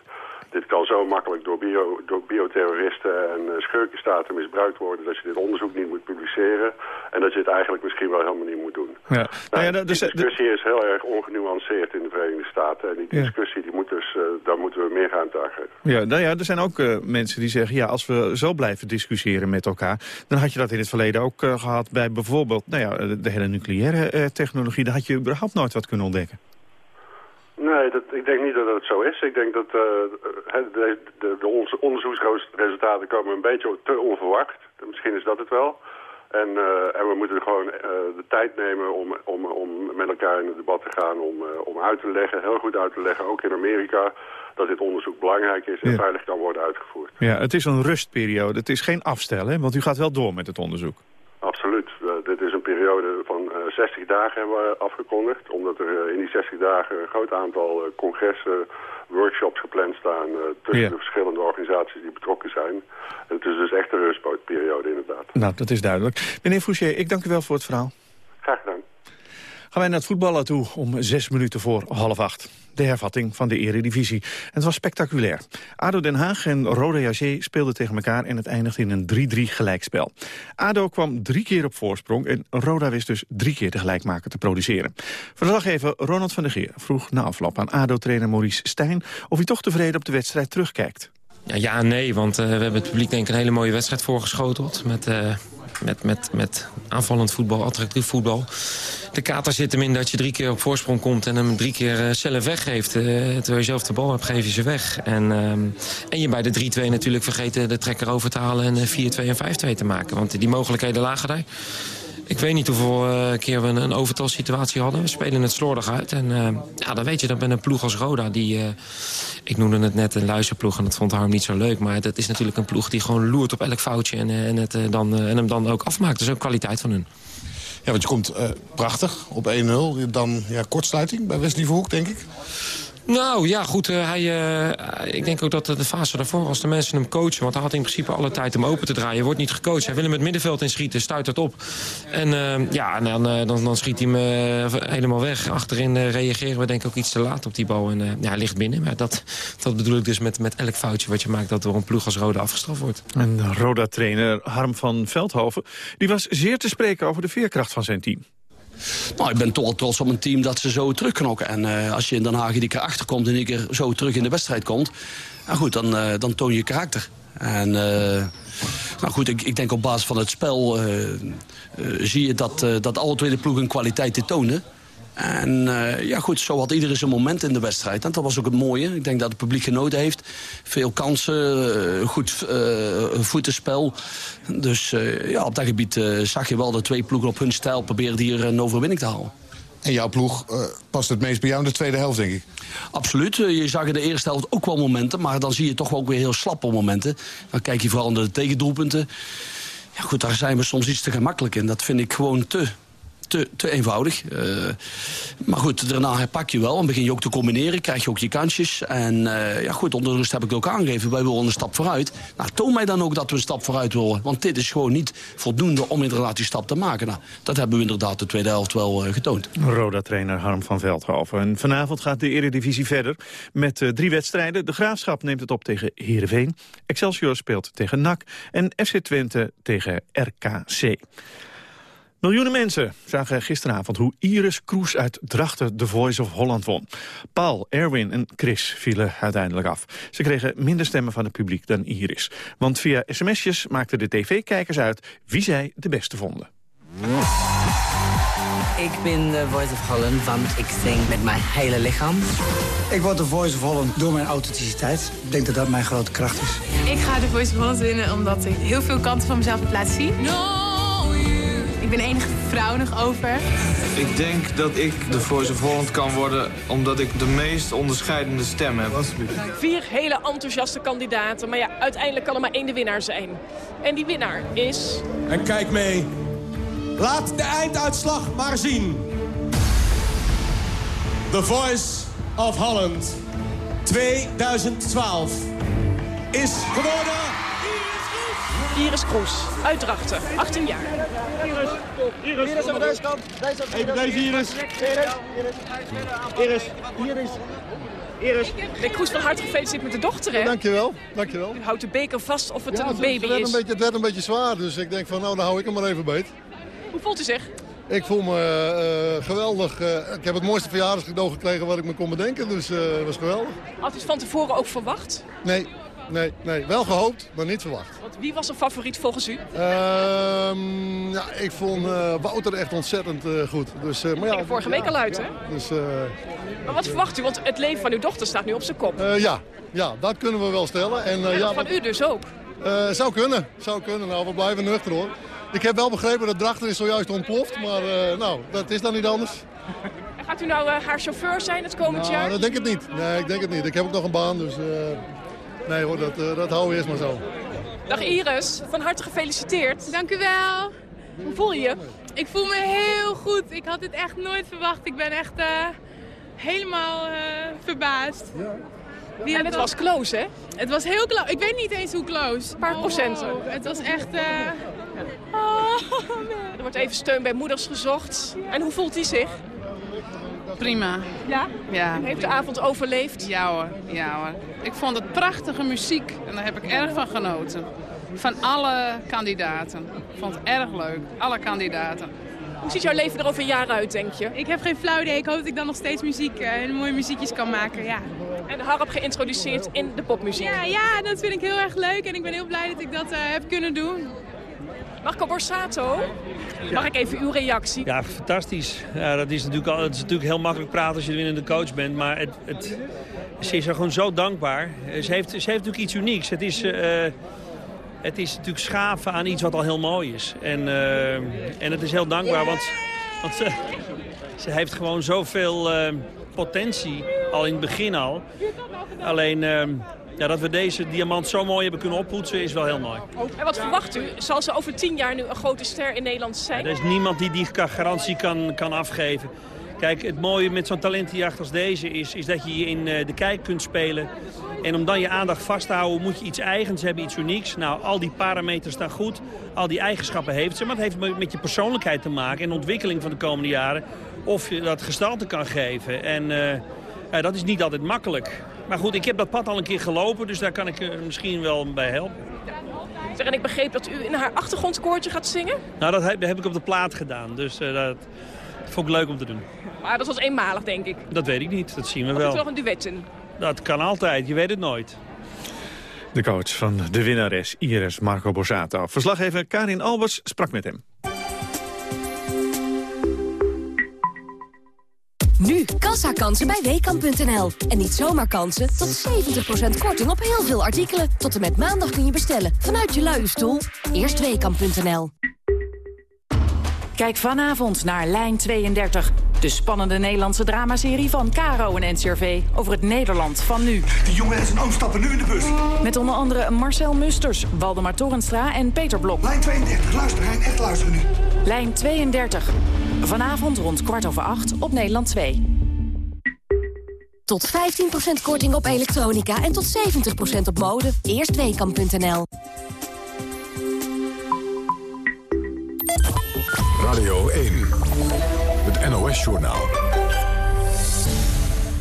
Speaker 20: dit kan zo makkelijk door, bio, door bioterroristen en schurkenstaten misbruikt worden... dat je dit onderzoek niet moet publiceren. En dat je het eigenlijk misschien wel helemaal niet moet doen.
Speaker 6: Ja. Nou,
Speaker 20: nou
Speaker 6: ja,
Speaker 20: die
Speaker 6: dus,
Speaker 20: discussie is heel erg ongenuanceerd in de Verenigde Staten. En die discussie die moet dus, uh, daar moeten we meer ruimte aan geven.
Speaker 6: Ja, nou ja, er zijn ook uh, mensen die zeggen... ja, als we zo blijven discussiëren met elkaar... dan had je dat in het verleden ook uh, gehad bij bijvoorbeeld... nou ja, de hele nucleaire technologie. Daar had je überhaupt nooit wat kunnen ontdekken.
Speaker 20: Nee, dat, ik denk niet dat het zo is. Ik denk dat uh, de, de, de onderzoeksresultaten komen een beetje te onverwacht. Misschien is dat het wel. En, uh, en we moeten gewoon uh, de tijd nemen om, om, om met elkaar in het debat te gaan... Om, om uit te leggen, heel goed uit te leggen, ook in Amerika... dat dit onderzoek belangrijk is en ja. veilig kan worden uitgevoerd.
Speaker 6: Ja, het is een rustperiode. Het is geen afstel, hè? Want u gaat wel door met het onderzoek.
Speaker 20: Absoluut. dit is een periode van 60 dagen hebben we afgekondigd. Omdat er in die 60 dagen een groot aantal congressen, workshops gepland staan... tussen ja. de verschillende organisaties die betrokken zijn. Het is dus echt een rustperiode inderdaad.
Speaker 6: Nou, dat is duidelijk. Meneer Fouché, ik dank u wel voor het verhaal.
Speaker 20: Graag gedaan.
Speaker 6: Gaan wij naar het voetballen toe om zes minuten voor half acht. De hervatting van de eredivisie. En het was spectaculair. ADO Den Haag en Rode JC speelden tegen elkaar... en het eindigde in een 3-3 gelijkspel. ADO kwam drie keer op voorsprong... en Roda wist dus drie keer de gelijkmaker te produceren. Verslaggever Ronald van der Geer vroeg na afloop aan ADO-trainer Maurice Stijn... of hij toch tevreden op de wedstrijd terugkijkt.
Speaker 21: Ja, ja nee, want uh, we hebben het publiek denk ik een hele mooie wedstrijd voorgeschoteld. Met, uh, met, met, met aanvallend voetbal, attractief voetbal. De kater zit hem in dat je drie keer op voorsprong komt... en hem drie keer zelf weggeeft. terwijl je zelf de bal hebt, geef je ze weg. En, en je bij de 3-2 natuurlijk vergeten de trekker over te halen... en 4-2 en 5-2 te maken. Want die mogelijkheden lagen daar. Ik weet niet hoeveel uh, keer we een, een overtalsituatie hadden. We spelen het slordig uit. En uh, ja, dan weet je, dat ben een ploeg als Roda. Die, uh, ik noemde het net een luisterploeg en dat vond Harm niet zo leuk. Maar dat is natuurlijk een ploeg die gewoon loert op elk foutje... en, en, het, dan, hem dan ook afmaakt. Is ook kwaliteit van hun.
Speaker 22: Ja, want je komt prachtig op 1-0. Dan ja, kortsluiting bij Wesley Verhoek, denk ik.
Speaker 21: Nou ja, goed. Uh, hij, uh, ik denk ook dat de fase daarvoor, als de mensen hem coachen... want hij had in principe alle tijd om open te draaien. wordt niet gecoacht. Hij wil hem het middenveld inschieten, stuit het op. En uh, ja, dan, dan, dan schiet hij hem helemaal weg. Achterin reageren we denk ik ook iets te laat op die bal. En ja, hij ligt binnen. Maar dat, dat bedoel ik dus met, met elk foutje wat je maakt... dat door een ploeg als Roda afgestraft wordt.
Speaker 6: En Roda-trainer Harm van Veldhoven... die was zeer te spreken over de veerkracht van zijn team.
Speaker 23: Nou, ik ben toch wel trots op mijn team dat ze zo terugknokken. En uh, als je in Den Haag die keer achterkomt en die keer zo terug in de wedstrijd komt... Nou goed, dan, uh, dan toon je karakter. En uh, nou goed, ik, ik denk op basis van het spel zie je dat, dat alle twee de ploegen kwaliteit te tonen. En uh, ja goed, zo had iedereen zijn moment in de wedstrijd. En dat was ook het mooie. Ik denk dat het publiek genoten heeft. Veel kansen, uh, goed uh, voetenspel. Dus ja, op dat gebied zag je wel de twee ploegen op hun stijl... proberen hier een overwinning te halen.
Speaker 22: En jouw ploeg past het meest bij jou in de tweede helft, denk ik?
Speaker 23: Absoluut. Je zag in de eerste helft ook wel momenten. Maar dan zie je toch wel ook weer heel slap op momenten. Dan kijk je vooral naar de tegendoelpunten. Ja goed, daar zijn we soms iets te gemakkelijk in. Dat vind ik gewoon te te, te eenvoudig. Uh, maar goed, daarna herpak je wel en begin je ook te combineren. Krijg je ook je kansjes. En uh, ja goed, onder de rust heb ik ook aangegeven. Wij willen een stap vooruit. Nou, toon mij dan ook dat we een stap vooruit willen. Want dit is gewoon niet voldoende om inderdaad die stap te maken. Nou, dat hebben we inderdaad de tweede helft wel uh, getoond.
Speaker 6: Roda-trainer Harm van Veldhoven. En vanavond gaat de Eredivisie verder met drie wedstrijden. De Graafschap neemt het op tegen Heerenveen. Excelsior speelt tegen NAC. En FC Twente tegen RKC. Miljoenen mensen zagen gisteravond hoe Iris Kroes uit Drachten The Voice of Holland won. Paul, Erwin en Chris vielen uiteindelijk af. Ze kregen minder stemmen van het publiek dan Iris. Want via sms'jes maakten de tv-kijkers uit wie zij de beste vonden.
Speaker 24: Ik ben de Voice of Holland, want ik zing met mijn hele lichaam.
Speaker 25: Ik word de Voice of Holland door mijn authenticiteit. Ik denk dat dat mijn grote kracht is.
Speaker 26: Ik ga de Voice of Holland winnen omdat ik heel veel kanten van mezelf heb laten zien. No! Ik ben enige vrouw nog over.
Speaker 27: Ik denk dat ik de Voice of Holland kan worden... omdat ik de meest onderscheidende stem heb.
Speaker 28: Vier hele enthousiaste kandidaten. Maar ja, uiteindelijk kan er maar één de winnaar zijn. En die winnaar is...
Speaker 29: En kijk mee. Laat de einduitslag maar zien. The Voice of Holland 2012 is geworden...
Speaker 28: Iris Kroes, uit Drachten, 18 jaar.
Speaker 29: Iris, Iris, Iris aan deze kant. Even deze Iris. Iris, Iris. Iris.
Speaker 28: Meneer Kroes, van harte gefeliciteerd met de dochter, hè?
Speaker 30: Ja, dankjewel, dankjewel.
Speaker 28: U houdt de beker vast of het
Speaker 30: ja,
Speaker 28: een baby
Speaker 30: het werd
Speaker 28: is.
Speaker 30: Een beetje, het werd een beetje zwaar, dus ik denk van nou, dan hou ik hem maar even beet.
Speaker 28: Hoe voelt u zich?
Speaker 30: Ik voel me uh, geweldig. Uh, ik heb het mooiste verjaardagscadeau gekregen wat ik me kon bedenken, dus uh, het was geweldig.
Speaker 28: Had u het van tevoren ook verwacht?
Speaker 30: Nee, nee, nee. Wel gehoopt, maar niet verwacht.
Speaker 28: Want wie was een favoriet volgens u?
Speaker 30: Uh, ja, ik vond uh, Wouter echt ontzettend uh, goed. Dus, uh, maar ja,
Speaker 28: vorige week
Speaker 30: ja,
Speaker 28: al uit, hè?
Speaker 30: Dus,
Speaker 28: maar wat verwacht u? Want het leven van uw dochter staat nu op zijn kop.
Speaker 30: ja, ja, dat kunnen we wel stellen. En,
Speaker 28: en
Speaker 30: ja,
Speaker 28: van u dus ook?
Speaker 30: zou kunnen, zou kunnen. Nou, we blijven nuchter hoor. Ik heb wel begrepen dat Drachter is zojuist ontploft, maar nou, dat is dan niet anders.
Speaker 28: En gaat u nou haar chauffeur zijn het komend
Speaker 30: nou,
Speaker 28: jaar?
Speaker 30: dat denk ik niet. Nee, ik denk het niet. Ik heb ook nog een baan, dus nee hoor, dat, dat houden we eerst maar zo.
Speaker 28: Dag Iris, van harte gefeliciteerd.
Speaker 26: Dank u wel.
Speaker 28: Hoe voel je je?
Speaker 26: Ik voel me heel goed. Ik had dit echt nooit verwacht. Ik ben echt uh, helemaal uh, verbaasst.
Speaker 28: Ja. En het was close, hè?
Speaker 26: Het was heel close. Ik weet niet eens hoe close.
Speaker 28: Een paar procenten.
Speaker 26: Oh, het was echt... Uh...
Speaker 28: Oh, er wordt even steun bij moeders gezocht. En hoe voelt hij zich?
Speaker 31: Prima.
Speaker 28: Ja?
Speaker 31: Ja.
Speaker 28: Heeft de avond overleefd?
Speaker 31: Ja hoor, ja hoor. Ik vond het prachtige muziek en daar heb ik erg van genoten. Van alle kandidaten. Ik vond het erg leuk, alle kandidaten.
Speaker 28: Hoe ziet jouw leven er over een jaar uit, denk je?
Speaker 31: Ik heb geen flauw idee. Ik hoop dat ik dan nog steeds muziek eh, en mooie muziekjes kan maken, ja.
Speaker 28: En harp geïntroduceerd in de popmuziek.
Speaker 31: Ja, ja, dat vind ik heel erg leuk en ik ben heel blij dat ik dat eh, heb kunnen doen.
Speaker 28: Marco Borsato, mag ik even uw reactie?
Speaker 32: Ja, fantastisch. Ja, dat is natuurlijk, het is natuurlijk heel makkelijk praten als je de winnende coach bent. Maar het, het, ze is er gewoon zo dankbaar. Eh, Ze heeft, heeft natuurlijk iets unieks. Het is, eh, het is natuurlijk schaven aan iets wat al heel mooi is. En, eh, en het is heel dankbaar, want, want ze, ze heeft gewoon zoveel potentie al in het begin al. Alleen ja, dat we deze diamant zo mooi hebben kunnen oppoetsen is wel heel mooi.
Speaker 28: En wat verwacht u? Zal ze over tien jaar nu een grote ster in Nederland zijn?
Speaker 32: Er is niemand die die garantie kan, kan afgeven. Kijk, het mooie met zo'n talentenjacht als deze is, is dat je je in eh, de kijk kunt spelen. En om dan je aandacht vast te houden moet je iets eigens hebben, iets unieks. Nou, al die parameters staan goed, al die eigenschappen heeft ze. Maar het heeft met- je persoonlijkheid te maken en de ontwikkeling van de komende jaren. Of je dat gestalte kan geven. En eh, dat is niet altijd makkelijk. Maar goed, ik heb dat pad al een keer gelopen, dus daar kan ik misschien wel bij helpen.
Speaker 28: Zeg, en ik begreep dat u in haar achtergrondkoortje gaat zingen.
Speaker 32: Nou, dat heb, heb ik op de plaat gedaan, dus eh, dat vond ik leuk om te doen.
Speaker 28: Maar dat was eenmalig, denk ik.
Speaker 32: Dat weet ik niet, dat zien we
Speaker 28: u er
Speaker 32: wel.
Speaker 28: nog een duet in?
Speaker 32: Dat kan altijd, je weet het nooit.
Speaker 6: De coach van de winnares Iris Marco Borsato. Verslaggever Karin Albers sprak met hem.
Speaker 14: Nu kassakansen bij Weekamp.nl. En niet zomaar kansen, tot 70% korting op heel veel artikelen. Tot en met maandag kun je bestellen vanuit je luie stoel. Eerst.
Speaker 33: Kijk vanavond naar Lijn 32. De spannende Nederlandse dramaserie van Caro en NCRV over het Nederland van nu.
Speaker 34: Die jongen en zijn oom stappen nu in de bus.
Speaker 33: Met onder andere Marcel Musters, Waldemar Torenstra en Peter Blok.
Speaker 34: Lijn 32, luister Rijn, echt luisteren nu.
Speaker 33: Lijn 32. Vanavond rond kwart over acht op Nederland 2.
Speaker 14: Tot 15% korting op elektronica en tot 70% op mode. Eerst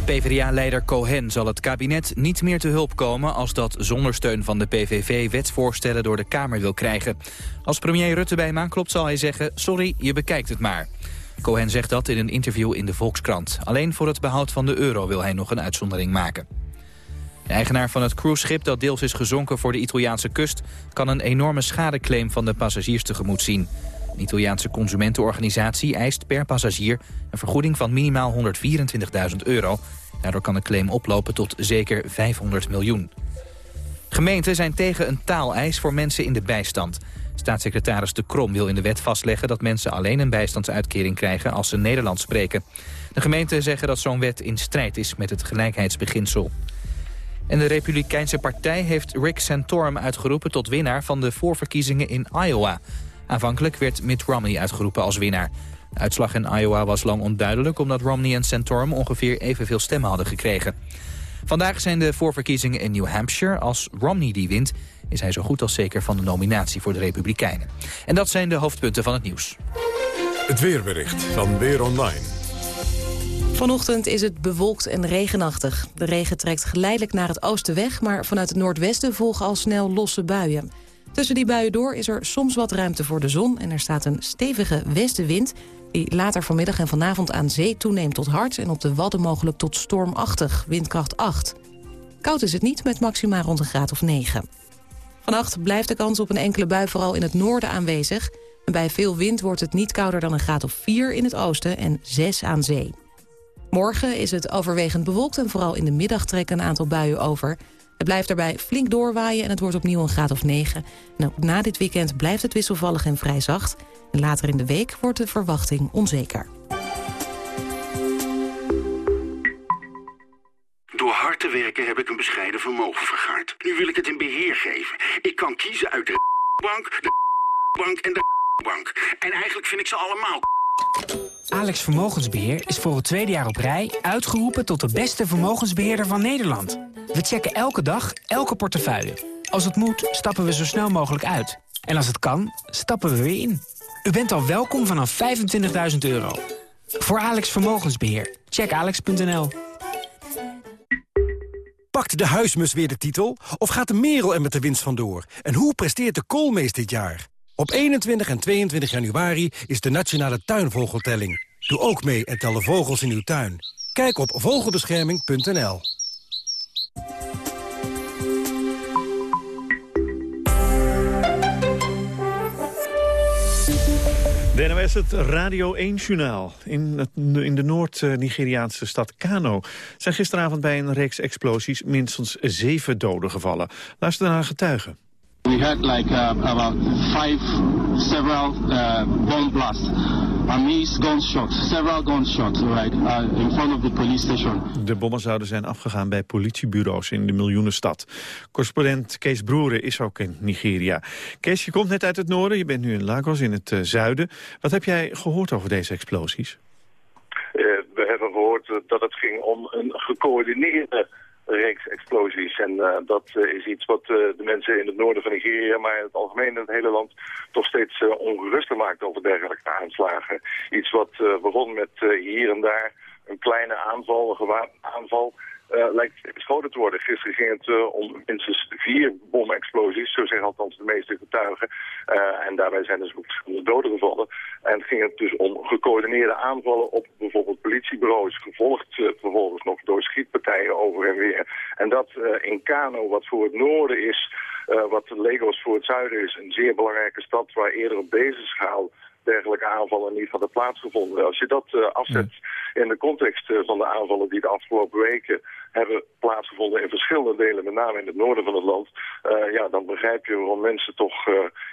Speaker 2: PvdA-leider Cohen zal het kabinet niet meer te hulp komen... als dat zonder steun van de PVV wetsvoorstellen door de Kamer wil krijgen. Als premier Rutte bij hem aanklopt zal hij zeggen... sorry, je bekijkt het maar. Cohen zegt dat in een interview in de Volkskrant. Alleen voor het behoud van de euro wil hij nog een uitzondering maken. De eigenaar van het cruiseschip dat deels is gezonken voor de Italiaanse kust... kan een enorme schadeclaim van de passagiers tegemoet zien. Een Italiaanse consumentenorganisatie eist per passagier... een vergoeding van minimaal 124.000 euro. Daardoor kan de claim oplopen tot zeker 500 miljoen. Gemeenten zijn tegen een taaleis voor mensen in de bijstand. Staatssecretaris De Krom wil in de wet vastleggen... dat mensen alleen een bijstandsuitkering krijgen als ze Nederlands spreken. De gemeenten zeggen dat zo'n wet in strijd is met het gelijkheidsbeginsel. En de Republikeinse Partij heeft Rick Santorum uitgeroepen tot winnaar van de voorverkiezingen in Iowa. Aanvankelijk werd Mitt Romney uitgeroepen als winnaar. De uitslag in Iowa was lang onduidelijk omdat Romney en Santorum ongeveer evenveel stemmen hadden gekregen. Vandaag zijn de voorverkiezingen in New Hampshire. Als Romney die wint, is hij zo goed als zeker van de nominatie voor de Republikeinen. En dat zijn de hoofdpunten van het nieuws.
Speaker 1: Het weerbericht van Weer Online.
Speaker 35: Vanochtend is het bewolkt en regenachtig. De regen trekt geleidelijk naar het oosten weg... maar vanuit het noordwesten volgen al snel losse buien. Tussen die buien door is er soms wat ruimte voor de zon... en er staat een stevige westenwind... die later vanmiddag en vanavond aan zee toeneemt tot hard... en op de Wadden mogelijk tot stormachtig, windkracht 8. Koud is het niet, met maxima rond een graad of 9. Vannacht blijft de kans op een enkele bui vooral in het noorden aanwezig... en bij veel wind wordt het niet kouder dan een graad of 4 in het oosten... en 6 aan zee. Morgen is het overwegend bewolkt en vooral in de middag trekken een aantal buien over. Het blijft daarbij flink doorwaaien en het wordt opnieuw een graad of 9. En ook na dit weekend blijft het wisselvallig en vrij zacht. En later in de week wordt de verwachting onzeker.
Speaker 36: Door hard te werken heb ik een bescheiden vermogen vergaard. Nu wil ik het in beheer geven. Ik kan kiezen uit de bank, de bank en de bank. En eigenlijk vind ik ze allemaal
Speaker 37: Alex Vermogensbeheer is voor het tweede jaar op rij uitgeroepen tot de beste vermogensbeheerder van Nederland. We checken elke dag elke portefeuille. Als het moet, stappen we zo snel mogelijk uit. En als het kan, stappen we weer in. U bent al welkom vanaf 25.000 euro.
Speaker 38: Voor Alex Vermogensbeheer. Check alex.nl.
Speaker 39: Pakt de huismus weer de titel? Of gaat de merel er met de winst vandoor? En hoe presteert de koolmees dit jaar? Op 21 en 22 januari is de Nationale Tuinvogeltelling. Doe ook mee en tel de vogels in uw tuin. Kijk op vogelbescherming.nl.
Speaker 6: De NOS het Radio 1-journaal. In, in de Noord-Nigeriaanse stad Kano zijn gisteravond bij een reeks explosies minstens zeven doden gevallen. Luister naar getuigen.
Speaker 40: We had like uh, about five several uh, bomb blasts. Gunshots, several gunshots, right, uh, in front of the police station.
Speaker 6: De bommen zouden zijn afgegaan bij politiebureaus in de miljoenenstad. Correspondent Kees Broeren is ook in Nigeria. Kees, je komt net uit het noorden, je bent nu in Lagos in het uh, zuiden. Wat heb jij gehoord over deze explosies?
Speaker 41: we hebben gehoord dat het ging om een gecoördineerde reeks explosies. En uh, dat uh, is iets wat uh, de mensen in het noorden van Nigeria, maar in het algemeen in het hele land, toch steeds ongeruster maakt over dergelijke aanslagen. Iets wat begon met hier en daar een kleine aanval, een gewapende aanval. Uh, lijkt geschoten te worden. Gisteren ging het uh, om minstens vier bomexplosies, zo zeggen althans de meeste getuigen. Uh, en daarbij zijn dus ook doden gevallen. En ging het dus om gecoördineerde aanvallen op bijvoorbeeld politiebureaus, gevolgd vervolgens nog door schietpartijen over en weer. En dat in Kano, wat voor het noorden is, wat Lagos voor het zuiden is, een zeer belangrijke stad waar eerder op deze schaal dergelijke aanvallen niet hadden plaatsgevonden. Als je dat uh, afzet in de context uh, van de aanvallen die de afgelopen weken hebben plaatsgevonden in verschillende delen, met name in het noorden van het land, uh, ja, dan begrijp je waarom mensen toch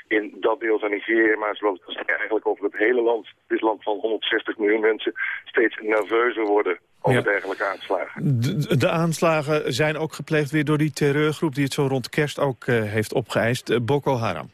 Speaker 41: in dat deel van Nigeria, maar zoals eigenlijk over het hele land, dit land van 160 miljoen mensen, steeds nerveuzer worden over ja. dergelijke aanslagen.
Speaker 6: De, de, aanslagen zijn ook gepleegd weer door die terreurgroep die het zo rond kerst ook heeft opgeëist, Boko Haram.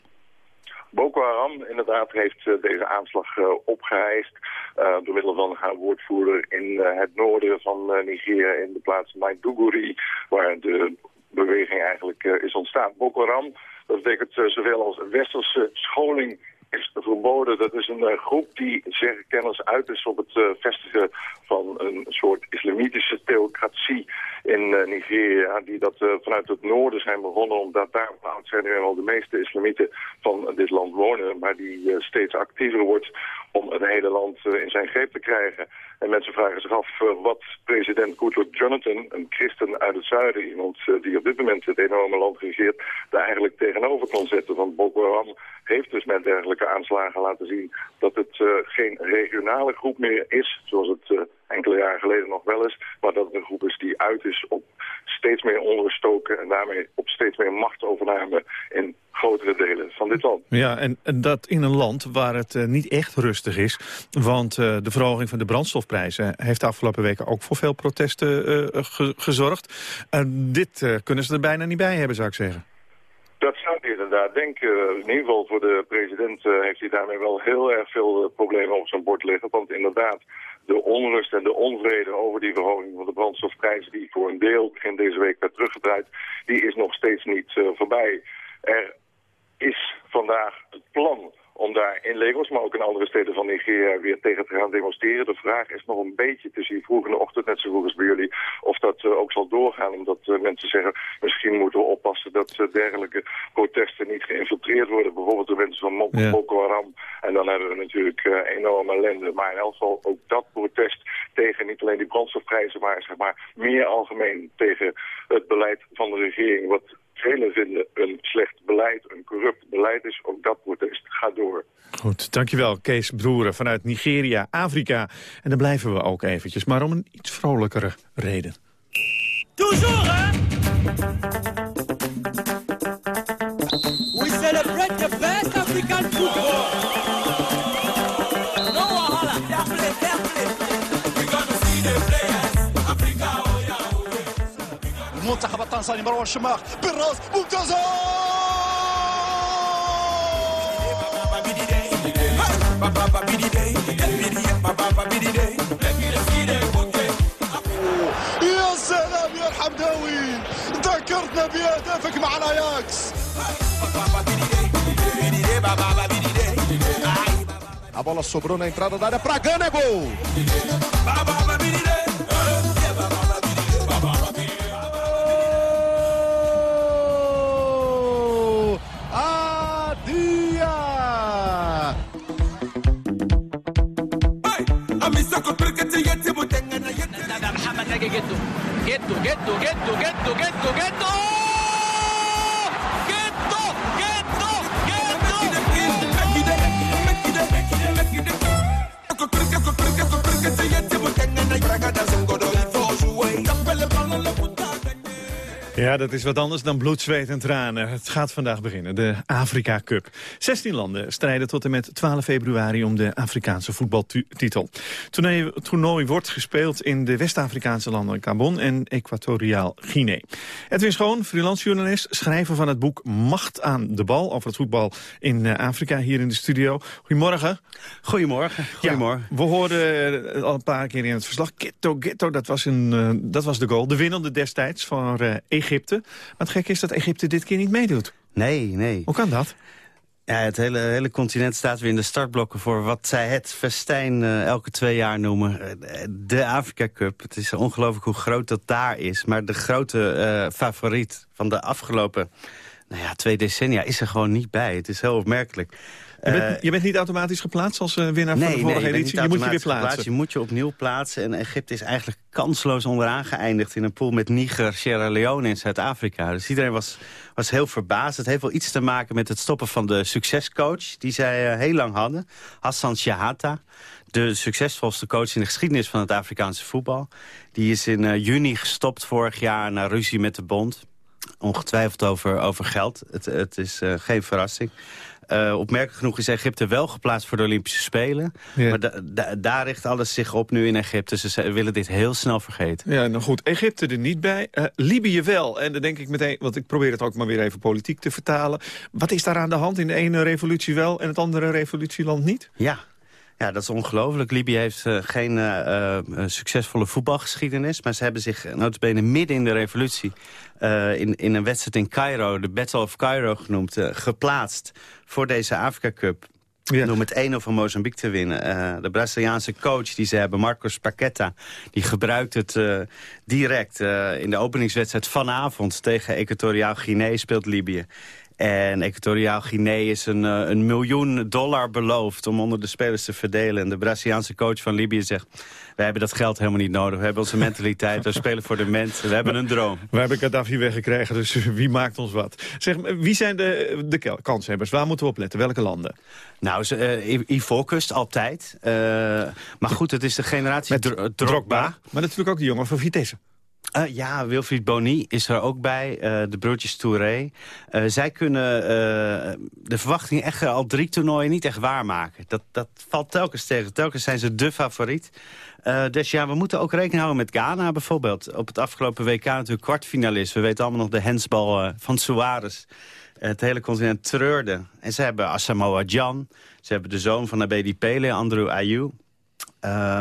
Speaker 41: Boko Haram inderdaad heeft uh, deze aanslag uh, opgeheist uh, door middel van haar woordvoerder in het noorden van Nigeria in de plaats Maiduguri, waar de beweging eigenlijk is ontstaan. Boko Haram, dat betekent zoveel als westerse scholing is verboden. Dat is een uh, groep die zeggen kennis uit is op het uh, vestigen van een soort islamitische theocratie in uh, Nigeria. Die dat vanuit het noorden zijn begonnen, omdat daar zijn nu al de meeste islamieten van dit land wonen. Maar die steeds actiever wordt om het hele land in zijn greep te krijgen. En mensen vragen zich af wat president Goodluck Jonathan, een christen uit het zuiden, iemand die op dit moment het enorme land regeert, daar eigenlijk tegenover kan zetten. Want Boko Haram heeft dus met dergelijke aanslagen laten zien dat het uh, geen regionale groep meer is, zoals het uh, enkele jaren geleden nog wel is, maar dat het een groep is die uit is op steeds meer onrust stoken en daarmee op steeds meer machtsovername in grotere delen van dit land.
Speaker 6: Ja, en, en dat in een land waar het uh, niet echt rustig is, want de verhoging van de brandstofprijzen heeft de afgelopen weken ook voor veel protesten ge gezorgd. dit kunnen ze er bijna niet bij hebben, zou ik zeggen.
Speaker 41: Dat zou ik inderdaad denken. In ieder geval voor de president uh, heeft hij daarmee wel heel erg veel uh, problemen op zijn bord liggen. Want inderdaad, de onrust en de onvrede over die verhoging van de brandstofprijzen... die voor een deel begin deze week werd teruggedraaid, die is nog steeds niet voorbij. Er is vandaag het plan om daar in Lagos, maar ook in andere steden van Nigeria weer tegen te gaan demonstreren. De vraag is nog een beetje te zien vroeg in de ochtend, net zo vroeg als bij jullie, of dat uh, ook zal doorgaan. Omdat uh, mensen zeggen, misschien moeten we oppassen dat uh, dergelijke protesten niet geïnfiltreerd worden. Bijvoorbeeld de mensen van Mok ja. Boko Haram. En dan hebben we natuurlijk enorme ellende. Maar in elk geval ook dat protest tegen niet alleen die brandstofprijzen, maar zeg maar meer algemeen tegen het beleid van de regering. Wat velen vinden een slecht beleid, een corrupt beleid is. Ook dat protest gaat door.
Speaker 6: Goed, dankjewel Kees Broeren vanuit Nigeria, Afrika. En dan blijven we ook eventjes, maar om een iets vrolijkere reden.
Speaker 42: Toujours, hè?
Speaker 43: المنتخب التنزاني مروان الشماخ بالراس ممتازة يا سلام يا الحمداوي ذكرتنا بأهدافك مع الأياكس A bola sobrou na entrada da área pra Gana, é gol! Gol! Get
Speaker 42: to, get to, get to, get to, get to, get to.
Speaker 6: Ja, dat is wat anders dan bloed, zweet en tranen. Het gaat vandaag beginnen, de Afrika Cup. 16 landen strijden tot en met 12 februari om de Afrikaanse voetbaltitel. Toernooi, toernooi wordt gespeeld in de West-Afrikaanse landen Gabon en Equatoriaal Guinea. Edwin Schoon, freelance journalist, schrijver van het boek Macht aan de bal... over het voetbal in eh, Afrika, hier in de studio. Goedemorgen.
Speaker 44: Goedemorgen. Goedemorgen.
Speaker 6: we hoorden eh, al een paar keer in het verslag... Ghetto, Ghetto, dat was, een, eh, dat was de goal. De winnende destijds voor eh, Egypte. Maar het gekke is dat Egypte dit keer niet meedoet.
Speaker 44: Nee, nee.
Speaker 6: Hoe kan dat?
Speaker 44: Ja, het hele, hele continent staat weer in de startblokken voor wat zij het festijn eh, elke twee jaar noemen. eh, de Afrika Cup. Het is ongelooflijk hoe groot dat daar is. Maar de grote eh, favoriet van de afgelopen nou ja, twee decennia is er gewoon niet bij. Het is heel opmerkelijk.
Speaker 6: Je bent,
Speaker 44: Eh,
Speaker 6: je bent niet automatisch geplaatst als eh, winnaar
Speaker 44: nee,
Speaker 6: van de vorige editie. Je moet je weer plaatsen.
Speaker 44: Je moet je opnieuw plaatsen. En Egypte is eigenlijk kansloos onderaan geëindigd... in een pool met Niger, Sierra Leone en Zuid-Afrika. Dus iedereen was, was heel verbaasd. Het heeft wel iets te maken met het stoppen van de succescoach... die zij eh, heel lang hadden, Hassan Shahata. De succesvolste coach in de geschiedenis van het Afrikaanse voetbal. Die is in juni gestopt vorig jaar na ruzie met de bond. Ongetwijfeld over, over geld. Het, het is geen verrassing. Eh, opmerkelijk genoeg is Egypte wel geplaatst voor de Olympische Spelen.
Speaker 6: Ja.
Speaker 44: Maar da- da- daar richt alles zich op nu in Egypte. Ze ze willen dit heel snel vergeten.
Speaker 6: Ja, nou goed. Egypte er niet bij. Eh, Libië wel. En dan denk ik meteen, want ik probeer het ook maar weer even politiek te vertalen. Wat is daar aan de hand? In de ene revolutie wel en het andere revolutieland niet?
Speaker 44: Ja. Ja, dat is ongelooflijk. Libië heeft eh, geen eh, eh, succesvolle voetbalgeschiedenis. Maar ze hebben zich notabene midden in de revolutie... in, in een wedstrijd in Cairo, de Battle of Cairo genoemd... geplaatst voor deze Afrika Cup. Door met 1-0 van Mozambique te winnen. De Braziliaanse coach die ze hebben, Marcos Paqueta... die gebruikt het direct in de openingswedstrijd vanavond... tegen Equatoriaal Guinea speelt Libië. En Equatoriaal Guinea is een, eh, een miljoen dollar beloofd om onder de spelers te verdelen. En de Braziliaanse coach van Libië zegt, wij hebben dat geld helemaal niet nodig. We hebben onze mentaliteit, we spelen voor de mensen, we hebben een droom.
Speaker 6: We hebben Gaddafi weggekregen, dus wie maakt ons wat? Zeg, wie zijn de, de kanshebbers? Waar moeten we op letten? Welke landen?
Speaker 44: Nou, uh, Ivoorkust altijd. Uh, maar goed, het is de generatie
Speaker 6: Met
Speaker 44: Dro
Speaker 6: Drogba. Maar natuurlijk ook de jongen van Vitesse.
Speaker 44: Uh, ja, Wilfried Boni is er ook bij. Uh, de broertjes Touré. Uh, zij kunnen de verwachtingen echt al drie toernooien niet echt waarmaken. Dat, dat valt telkens tegen. Telkens zijn ze de favoriet. dus ja, we moeten ook rekening houden met Ghana bijvoorbeeld. Op het afgelopen WK natuurlijk kwartfinalist. We weten allemaal nog de hensbal van Suarez. Het hele continent treurde. En ze hebben Asamoah Gyan. Ze hebben de zoon van Abedi Pele, Andrew Ayew.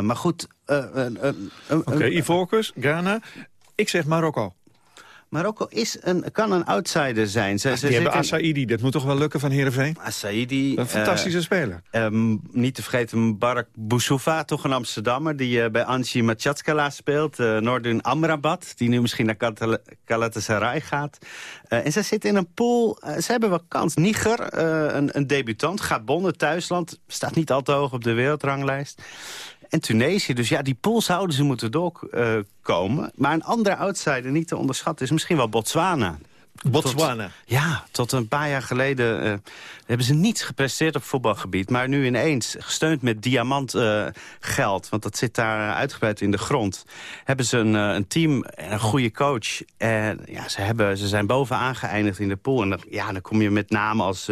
Speaker 44: maar goed...
Speaker 6: Oké, okay, Ivoorkust, Ghana... Ik zeg Marokko.
Speaker 44: Marokko is een, kan een outsider zijn. Ze,
Speaker 6: Ach, ze hebben Assaidi, dat moet toch wel lukken van Heerenveen?
Speaker 44: Assaidi.
Speaker 6: Een fantastische uh, speler.
Speaker 44: Um, niet te vergeten Mubarak Boussoufa, toch een Amsterdammer... die uh, bij Anchi Machatskala speelt. Uh, Nordun Amrabat, die nu misschien naar Galatasaray gaat. en ze zitten in een pool, ze hebben wel kans. Niger, een, een debutant, Gabon, het thuisland... staat niet al te hoog op de wereldranglijst. En Tunesië. Dus ja, die pool zouden ze moeten doorkomen. Uh, maar een andere outsider niet te onderschatten is misschien wel Botswana.
Speaker 6: Botswana?
Speaker 44: Tot, ja, tot een paar jaar geleden uh, hebben ze niets gepresteerd op voetbalgebied. Maar nu ineens, gesteund met diamantgeld, uh, want dat zit daar uitgebreid in de grond... hebben ze een, uh, een team en een goede coach. En ja, ze, hebben, ze zijn bovenaan geëindigd in de pool. En dan, ja, dan kom je met namen als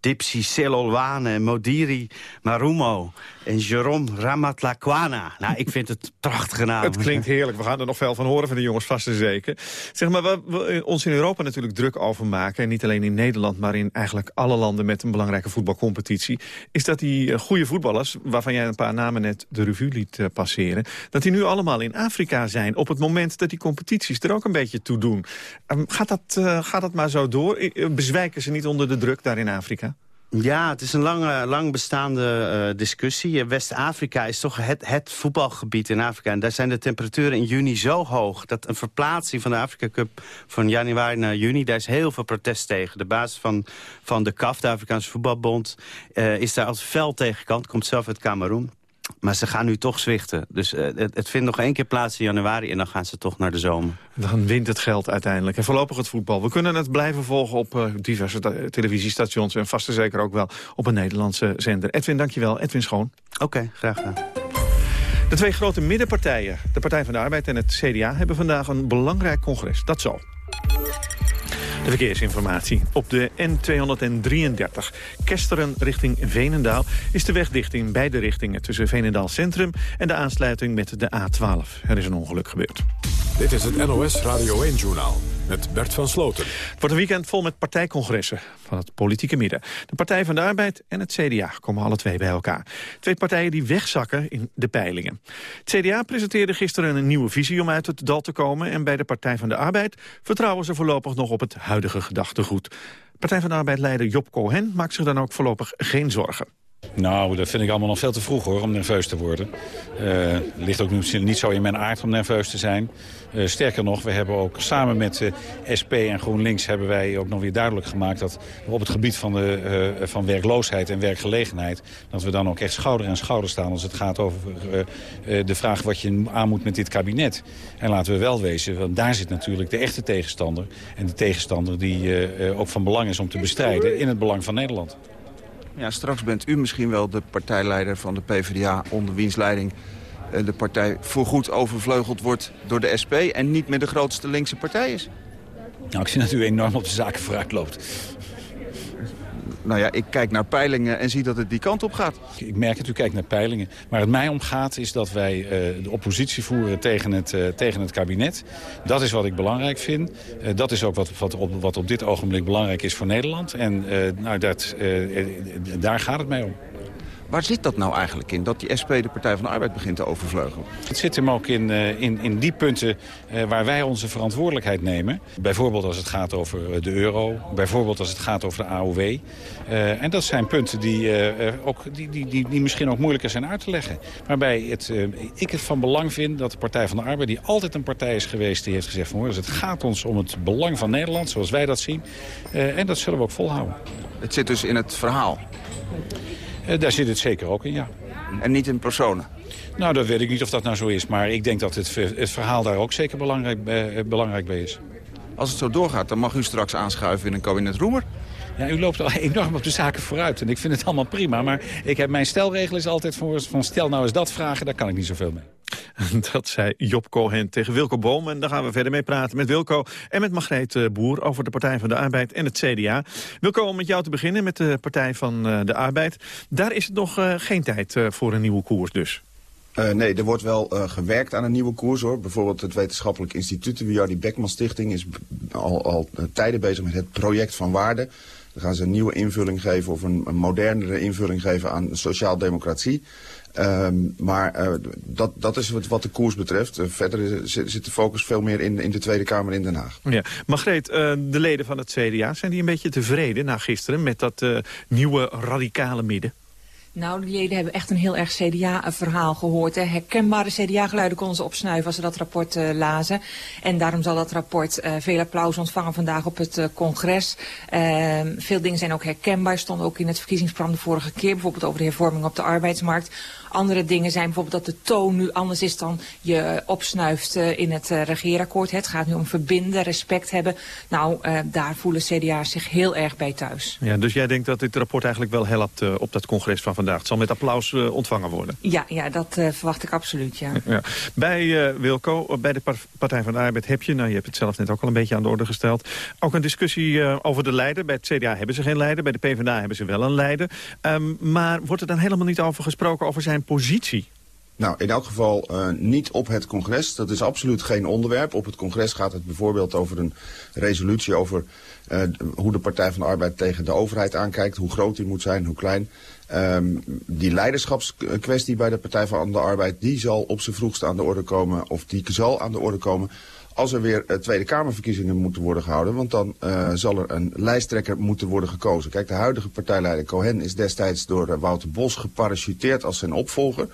Speaker 44: Dipsy Selolwane, Modiri Marumo en Jerome Ramatlakwana. Nou, ik vind het prachtige naam.
Speaker 6: Het klinkt heerlijk. We gaan er nog veel van horen van de jongens, vast en zeker. Zeg maar, we, we ons in Europa natuurlijk druk over maken... en niet alleen in Nederland, maar in eigenlijk alle landen met een belangrijke voetbalcompetitie... is dat die uh, goede voetballers, waarvan jij een paar namen net de revue liet uh, passeren... dat die nu allemaal in Afrika zijn op het moment dat die competities er ook een beetje toe doen. Um, gaat, dat, uh, gaat dat maar zo door? Bezwijken ze niet onder de druk daar in Afrika?
Speaker 44: Ja, het is een lange, lang bestaande uh, discussie. West-Afrika is toch het, het voetbalgebied in Afrika. En daar zijn de temperaturen in juni zo hoog... dat een verplaatsing van de Afrika Cup van januari naar juni... daar is heel veel protest tegen. De basis van, van de CAF, de Afrikaanse Voetbalbond... Uh, is daar als fel tegenkant, komt zelf uit Cameroen. Maar ze gaan nu toch zwichten. Dus uh, het, het, vindt nog één keer plaats in januari en dan gaan ze toch naar de zomer.
Speaker 6: Dan wint het geld uiteindelijk. En voorlopig het voetbal. We kunnen het blijven volgen op uh, diverse televisiestations... en vast en zeker ook wel op een Nederlandse zender. Edwin, dankjewel. Edwin Schoon.
Speaker 44: Oké, okay, graag gedaan.
Speaker 6: De twee grote middenpartijen, de Partij van de Arbeid en het CDA... hebben vandaag een belangrijk congres. Dat zo. De verkeersinformatie. Op de N233 Kesteren richting Veenendaal is de weg dicht in beide richtingen... tussen Veenendaal Centrum en de aansluiting met de A12. Er is een ongeluk gebeurd.
Speaker 1: Dit is het NOS Radio 1-journaal met Bert van Sloten.
Speaker 6: Het wordt een weekend vol met partijcongressen van het politieke midden. De Partij van de Arbeid en het CDA komen alle twee bij elkaar. Twee partijen die wegzakken in de peilingen. Het CDA presenteerde gisteren een nieuwe visie om uit het dal te komen... en bij de Partij van de Arbeid vertrouwen ze voorlopig nog op het huidige gedachtegoed. Partij van de Arbeid-leider Job Cohen maakt zich dan ook voorlopig geen zorgen.
Speaker 36: Nou, dat vind ik allemaal nog veel te vroeg hoor, om nerveus te worden. Het uh, ligt ook niet zo in mijn aard om nerveus te zijn. Uh, sterker nog, we hebben ook samen met uh, SP en GroenLinks... hebben wij ook nog weer duidelijk gemaakt dat op het gebied van, de, van werkloosheid en werkgelegenheid... dat we dan ook echt schouder aan schouder staan als het gaat over de vraag wat je aan moet met dit kabinet. En laten we wel wezen, want daar zit natuurlijk de echte tegenstander. En de tegenstander die ook van belang is om te bestrijden in het belang van Nederland.
Speaker 45: Ja, straks bent u misschien wel de partijleider van de PvdA... onder wiens leiding de partij voorgoed overvleugeld wordt door de SP... en niet meer de grootste linkse partij is.
Speaker 36: Nou, ik zie dat u enorm op de zaken vooruit loopt.
Speaker 45: Nou ja, ik kijk naar peilingen en zie dat het die kant op gaat.
Speaker 36: Ik merk dat u kijkt naar peilingen. Maar het mij omgaat is dat wij uh, de oppositie voeren tegen het, uh, tegen het kabinet. Dat is wat ik belangrijk vind. Uh, dat is ook wat, wat, op, wat op dit ogenblik belangrijk is voor Nederland. En nou, dat, daar gaat het mij om.
Speaker 45: Waar zit dat nou eigenlijk in, dat die SP de Partij van de Arbeid begint te overvleugelen?
Speaker 36: Het zit hem ook in, uh, in, in die punten uh, waar wij onze verantwoordelijkheid nemen. Bijvoorbeeld als het gaat over de euro, bijvoorbeeld als het gaat over de AOW. Uh, en dat zijn punten die, ook, die, die, die, die misschien ook moeilijker zijn uit te leggen. Waarbij het, ik het van belang vind dat de Partij van de Arbeid, die altijd een partij is geweest... die heeft gezegd van hoor, dus het gaat ons om het belang van Nederland, zoals wij dat zien. en dat zullen we ook volhouden.
Speaker 45: Het zit dus in het verhaal?
Speaker 36: Uh, daar zit het zeker ook in, ja.
Speaker 45: En niet in personen?
Speaker 36: Nou, dat weet ik niet of dat nou zo is. Maar ik denk dat het, het verhaal daar ook zeker belangrijk, uh, belangrijk bij is.
Speaker 45: Als het zo doorgaat, dan mag u straks aanschuiven in een kabinet Roemer.
Speaker 36: Ja, u loopt al enorm op de zaken vooruit. En ik vind het allemaal prima. Maar ik heb, mijn stelregel is altijd voor, van stel nou eens dat vragen. Daar kan ik niet zoveel mee.
Speaker 6: Dat zei Job Cohen tegen Wilco Boom. En daar gaan we verder mee praten met Wilco en met Margreet Boer... over de Partij van de Arbeid en het CDA. Wilco, om met jou te beginnen met de Partij van de Arbeid. Daar is het nog uh, geen tijd voor een nieuwe koers dus.
Speaker 46: Nee, er wordt wel gewerkt aan een nieuwe koers hoor. Bijvoorbeeld het Wetenschappelijk Instituut, de Wiardi Beckman Stichting... is al, al tijden bezig met het project van waarde. Dan gaan ze een nieuwe invulling geven of een, een modernere invulling geven aan sociaal-democratie. Um, maar uh, dat, dat is wat, wat de koers betreft. Uh, verder zit, zit de focus veel meer in, in de Tweede Kamer in Den Haag.
Speaker 6: Ja. Margreet, uh, de leden van het CDA, zijn die een beetje tevreden na gisteren... met dat nieuwe radicale midden?
Speaker 47: Nou, de leden hebben echt een heel erg CDA-verhaal gehoord. Hè. Herkenbare CDA-geluiden konden ze opsnuiven als ze dat rapport uh, lazen. En daarom zal dat rapport uh, veel applaus ontvangen vandaag op het uh, congres. veel dingen zijn ook herkenbaar, stonden ook in het verkiezingsprogramma de vorige keer. Bijvoorbeeld over de hervorming op de arbeidsmarkt. Andere dingen zijn bijvoorbeeld dat de toon nu anders is dan je opsnuift in het regeerakkoord. Het gaat nu om verbinden, respect hebben. Nou, daar voelen CDA's zich heel erg bij thuis.
Speaker 6: Ja, dus jij denkt dat dit rapport eigenlijk wel helpt op dat congres van vandaag? Het zal met applaus ontvangen worden.
Speaker 47: Ja, ja dat verwacht ik absoluut, ja.
Speaker 6: ja. Bij uh, Wilco, bij de Partij van de Arbeid heb je, nou je hebt het zelf net ook al een beetje aan de orde gesteld, ook een discussie over de leider. Bij het CDA hebben ze geen leider, bij de PvdA hebben ze wel een leider. Um, maar wordt er dan helemaal niet over gesproken over positie?
Speaker 46: Nou, in elk geval uh, niet op het congres. Dat is absoluut geen onderwerp. Op het congres gaat het bijvoorbeeld over een resolutie over uh, hoe de Partij van de Arbeid tegen de overheid aankijkt. Hoe groot die moet zijn, hoe klein. Um, die leiderschapskwestie bij de Partij van de Arbeid, die zal op zijn vroegst aan de orde komen, of die zal aan de orde komen als er weer uh, Tweede Kamerverkiezingen moeten worden gehouden. Want dan uh, zal er een lijsttrekker moeten worden gekozen. Kijk, de huidige partijleider Cohen is destijds door uh, Wouter Bos geparachuteerd als zijn opvolger.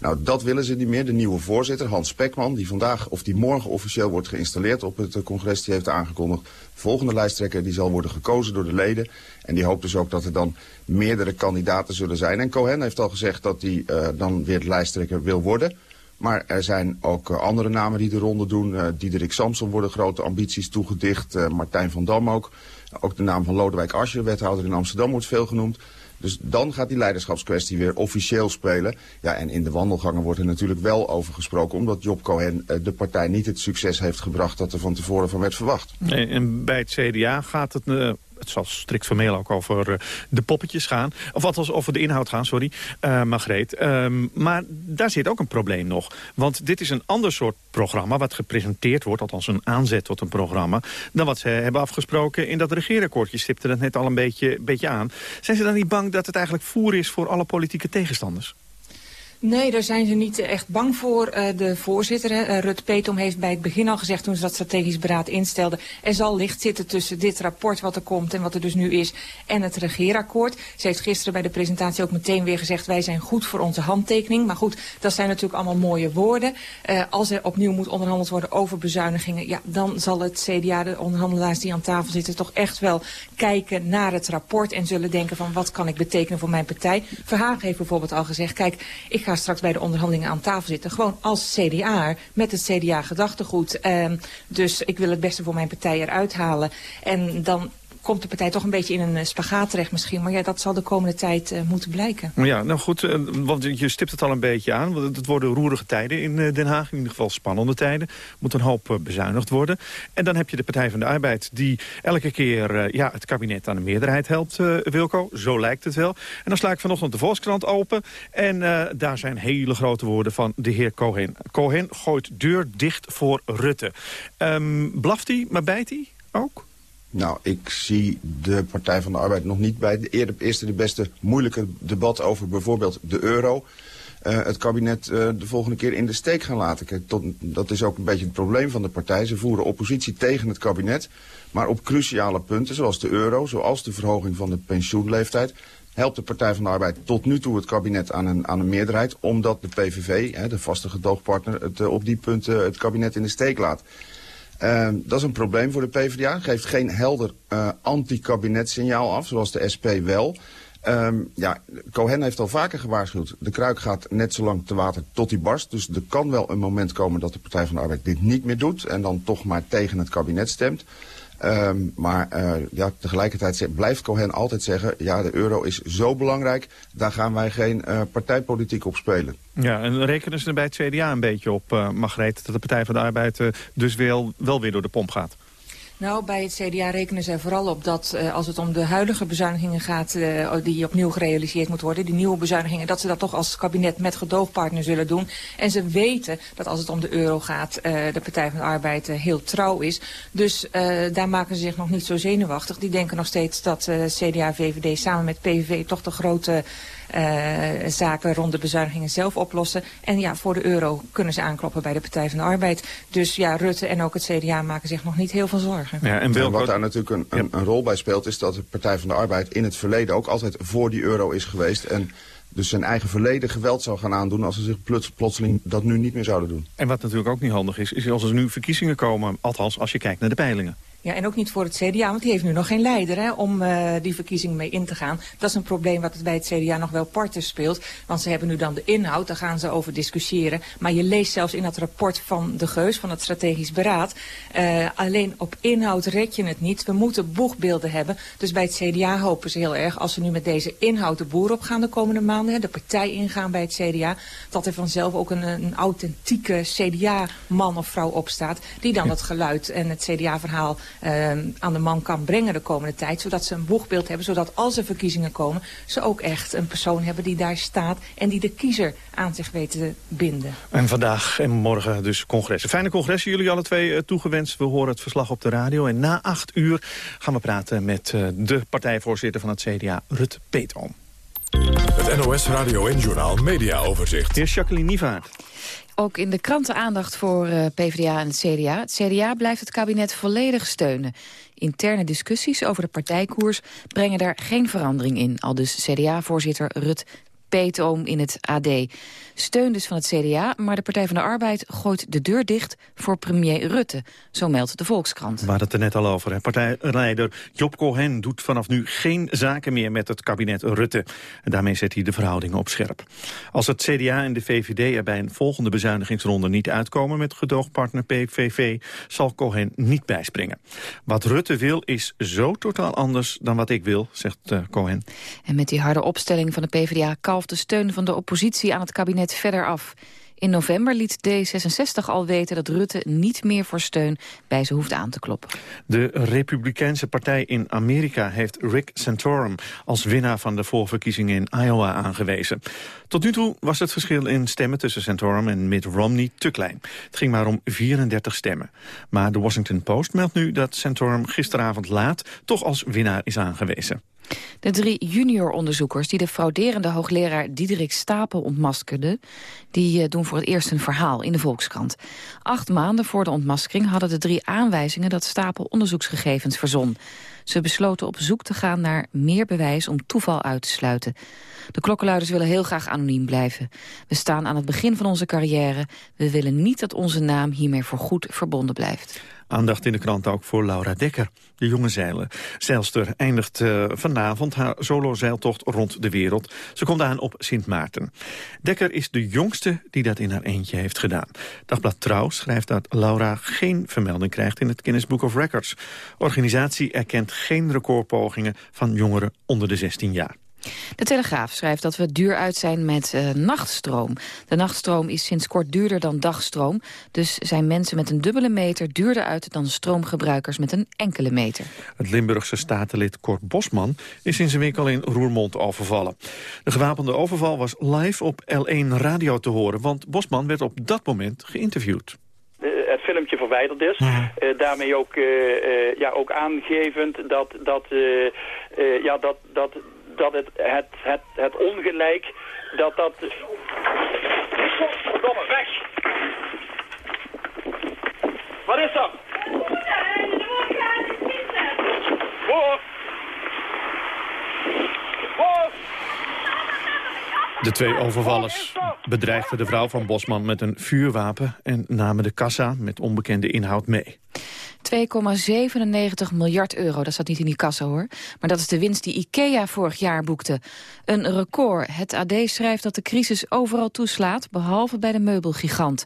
Speaker 46: Nou, dat willen ze niet meer. De nieuwe voorzitter, Hans Spekman, die vandaag of die morgen officieel wordt geïnstalleerd op het congres, die heeft aangekondigd. De volgende lijsttrekker die zal worden gekozen door de leden. En die hoopt dus ook dat er dan meerdere kandidaten zullen zijn. En Cohen heeft al gezegd dat hij dan weer lijsttrekker wil worden. Maar er zijn ook uh, andere namen die de ronde doen. Uh, Diederik Samson worden grote ambities toegedicht. Uh, Martijn van Dam ook. Ook de naam van Lodewijk Asscher, wethouder in Amsterdam, wordt veel genoemd. Dus dan gaat die leiderschapskwestie weer officieel spelen. Ja, en in de wandelgangen wordt er natuurlijk wel over gesproken... omdat Job Cohen de partij niet het succes heeft gebracht... dat er van tevoren van werd verwacht.
Speaker 6: En bij het CDA gaat het... Het zal strikt formeel ook over uh, de poppetjes gaan. Of althans over de inhoud gaan, sorry, uh, Margreet. Um, maar daar zit ook een probleem nog. Want dit is een ander soort programma wat gepresenteerd wordt... althans een aanzet tot een programma... dan wat ze hebben afgesproken in dat regeerakkoord. Je stipte het net al een beetje, beetje aan. Zijn ze dan niet bang dat het eigenlijk voer is voor alle politieke tegenstanders?
Speaker 47: Nee, daar zijn ze niet echt bang voor. Uh, de voorzitter, uh, Rut Petom, heeft bij het begin al gezegd... toen ze dat strategisch beraad instelde... er zal licht zitten tussen dit rapport wat er komt en wat er dus nu is... en het regeerakkoord. Ze heeft gisteren bij de presentatie ook meteen weer gezegd... wij zijn goed voor onze handtekening. Maar goed, dat zijn natuurlijk allemaal mooie woorden. Uh, als er opnieuw moet onderhandeld worden over bezuinigingen... ja, dan zal het CDA, de onderhandelaars die aan tafel zitten... toch echt wel kijken naar het rapport... en zullen denken van wat kan ik betekenen voor mijn partij. Verhagen heeft bijvoorbeeld al gezegd... kijk, ik ga straks bij de onderhandelingen aan tafel zitten. Gewoon als CDA, met het CDA-gedachtegoed. Uh, dus ik wil het beste voor mijn partij eruit halen. En dan komt de partij toch een beetje in een spagaat terecht misschien. Maar ja, dat zal de komende tijd uh, moeten blijken.
Speaker 6: Ja, nou goed, uh, want je stipt het al een beetje aan. Want het worden roerige tijden in Den Haag. In ieder geval spannende tijden. moet een hoop bezuinigd worden. En dan heb je de Partij van de Arbeid... die elke keer ja, het kabinet aan de meerderheid helpt, Wilco. Zo lijkt het wel. En dan sla ik vanochtend de Volkskrant open. En daar zijn hele grote woorden van de heer Cohen. Cohen gooit deur dicht voor Rutte. Um, blaft hij, maar bijt hij ook?
Speaker 46: Nou, ik zie de Partij van de Arbeid nog niet bij het eerste de beste moeilijke debat over bijvoorbeeld de euro. Uh, het kabinet uh, de volgende keer in de steek gaan laten. Dat is ook een beetje het probleem van de partij. Ze voeren oppositie tegen het kabinet. Maar op cruciale punten, zoals de euro, zoals de verhoging van de pensioenleeftijd... helpt de Partij van de Arbeid tot nu toe het kabinet aan een, aan een meerderheid... omdat de PVV, hè, de vaste gedoogpartner, het, uh, op die punten het kabinet in de steek laat. Uh, dat is een probleem voor de PvdA. Geeft geen helder uh, anti-kabinetsignaal af, zoals de SP wel. Um, ja, Cohen heeft al vaker gewaarschuwd. De kruik gaat net zo lang te water tot die barst. Dus er kan wel een moment komen dat de Partij van de Arbeid dit niet meer doet. En dan toch maar tegen het kabinet stemt. Um, maar uh, ja, tegelijkertijd blijft Cohen altijd zeggen... ja, de euro is zo belangrijk, daar gaan wij geen uh, partijpolitiek op spelen.
Speaker 6: Ja, en rekenen ze er bij het CDA een beetje op, uh, Margreet... dat de Partij van de Arbeid dus wel, wel weer door de pomp gaat?
Speaker 47: Nou, bij het CDA rekenen zij vooral op dat uh, als het om de huidige bezuinigingen gaat... Uh, die opnieuw gerealiseerd moet worden, die nieuwe bezuinigingen... dat ze dat toch als kabinet met gedoogpartner zullen doen. En ze weten dat als het om de euro gaat, uh, de Partij van de Arbeid heel trouw is. Dus daar maken ze zich nog niet zo zenuwachtig. Die denken nog steeds dat CDA VVD samen met PVV toch de grote... Uh, zaken rond de bezuinigingen zelf oplossen. En ja, voor de euro kunnen ze aankloppen bij de Partij van de Arbeid. Dus ja, Rutte en ook het CDA maken zich nog niet heel veel zorgen.
Speaker 46: Ja, en, en wat daar natuurlijk een, een, een rol bij speelt... is dat de Partij van de Arbeid in het verleden ook altijd voor die euro is geweest... En dus zijn eigen verleden geweld zou gaan aandoen... als ze zich plots, plotseling dat nu niet meer zouden doen.
Speaker 6: En wat natuurlijk ook niet handig is, is als er nu verkiezingen komen... althans als je kijkt naar de peilingen.
Speaker 47: Ja, en ook niet voor het CDA, want die heeft nu nog geen leider hè, om uh, die verkiezing mee in te gaan. Dat is een probleem wat het bij het CDA nog wel parten speelt. Want ze hebben nu dan de inhoud, daar gaan ze over discussiëren. Maar je leest zelfs in dat rapport van de Geus, van het strategisch beraad... Uh, alleen op inhoud red je het niet. We moeten boegbeelden hebben. Dus bij het CDA hopen ze heel erg, als ze nu met deze inhoud de boer op gaan de komende maanden... Hè, de partij ingaan bij het CDA, dat er vanzelf ook een, een authentieke CDA-man of vrouw opstaat... die dan het geluid en het CDA-verhaal aan de man kan brengen de komende tijd. Zodat ze een boegbeeld hebben. Zodat als er verkiezingen komen, ze ook echt een persoon hebben die daar staat. En die de kiezer aan zich weet te binden.
Speaker 6: En vandaag en morgen dus congressen. Fijne congressen, jullie alle twee uh, toegewenst. We horen het verslag op de radio. En na acht uur gaan we praten met uh, de partijvoorzitter van het CDA, Rut Peetoom.
Speaker 1: Het NOS Radio en Journaal Media Overzicht.
Speaker 6: Hier is Jacqueline Nievaart.
Speaker 33: Ook in de kranten aandacht voor uh, PvdA en het CDA. Het CDA blijft het kabinet volledig steunen. Interne discussies over de partijkoers brengen daar geen verandering in. Al dus CDA-voorzitter Rut peetoom in het AD. Steun dus van het CDA, maar de Partij van de Arbeid gooit de deur dicht voor premier Rutte. Zo meldt de Volkskrant.
Speaker 6: We hadden het er net al over. Hè. Partijleider Job Cohen doet vanaf nu geen zaken meer met het kabinet Rutte. En daarmee zet hij de verhoudingen op scherp. Als het CDA en de VVD er bij een volgende bezuinigingsronde niet uitkomen met gedoogpartner PVV, zal Cohen niet bijspringen. Wat Rutte wil is zo totaal anders dan wat ik wil, zegt uh, Cohen.
Speaker 33: En met die harde opstelling van de PvdA de steun van de oppositie aan het kabinet verder af. In november liet D66 al weten dat Rutte niet meer voor steun bij ze hoeft aan te kloppen.
Speaker 6: De Republikeinse partij in Amerika heeft Rick Santorum als winnaar van de voorverkiezingen in Iowa aangewezen. Tot nu toe was het verschil in stemmen tussen Santorum en Mitt Romney te klein. Het ging maar om 34 stemmen. Maar de Washington Post meldt nu dat Santorum gisteravond laat toch als winnaar is aangewezen.
Speaker 33: De drie junioronderzoekers die de frauderende hoogleraar Diederik Stapel ontmaskerden... die eh, doen voor het eerst een verhaal in de Volkskrant. Acht maanden voor de ontmaskering hadden de drie aanwijzingen... dat Stapel onderzoeksgegevens verzon. Ze besloten op zoek te gaan naar meer bewijs om toeval uit te sluiten. De klokkenluiders willen heel graag anoniem blijven. We staan aan het begin van onze carrière. We willen niet dat onze naam hiermee voorgoed verbonden blijft.
Speaker 6: Aandacht in de krant ook voor Laura Dekker. De jonge zeiler. zeilster eindigt uh, vanavond haar solo-zeiltocht rond de wereld. Ze komt aan op Sint Maarten. Dekker is de jongste die dat in haar eentje heeft gedaan. Dagblad Trouw schrijft dat Laura geen vermelding krijgt in het Guinness Book of Records. Organisatie erkent geen recordpogingen van jongeren onder de 16 jaar.
Speaker 33: De Telegraaf schrijft dat we duur uit zijn met uh, nachtstroom. De nachtstroom is sinds kort duurder dan dagstroom. Dus zijn mensen met een dubbele meter duurder uit dan stroomgebruikers met een enkele meter.
Speaker 6: Het Limburgse statenlid Kort Bosman is in zijn winkel in Roermond overvallen. De gewapende overval was live op L1 radio te horen, want Bosman werd op dat moment geïnterviewd
Speaker 48: het filmpje verwijderd is. Uh, daarmee ook, uh, uh, ja, ook aangevend dat, dat, ja, dat, dat dat het, het, het, het ongelijk, dat dat... Verdomme, weg! Wat is dat? Voor! Voor!
Speaker 6: De twee overvallers bedreigden de vrouw van Bosman met een vuurwapen... en namen de kassa met onbekende inhoud mee.
Speaker 33: 2,97 miljard euro. Dat staat niet in die kassa hoor. Maar dat is de winst die IKEA vorig jaar boekte. Een record. Het AD schrijft dat de crisis overal toeslaat, behalve bij de meubelgigant.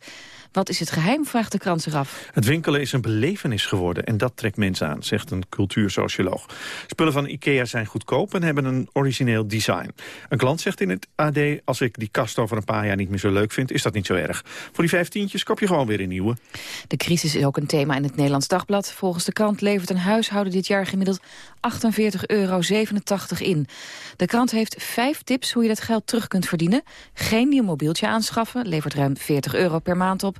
Speaker 33: Wat is het geheim, vraagt de krant zich af.
Speaker 6: Het winkelen is een belevenis geworden en dat trekt mensen aan, zegt een cultuursocioloog. Spullen van IKEA zijn goedkoop en hebben een origineel design. Een klant zegt in het AD, als ik die kast over een paar jaar niet meer zo leuk vind, is dat niet zo erg. Voor die vijftientjes koop je gewoon weer een nieuwe.
Speaker 33: De crisis is ook een thema in het Nederlands Dagblad. Volgens de krant levert een huishouden dit jaar gemiddeld 48,87 euro in. De krant heeft vijf tips hoe je dat geld terug kunt verdienen. Geen nieuw mobieltje aanschaffen, levert ruim 40 euro per maand op.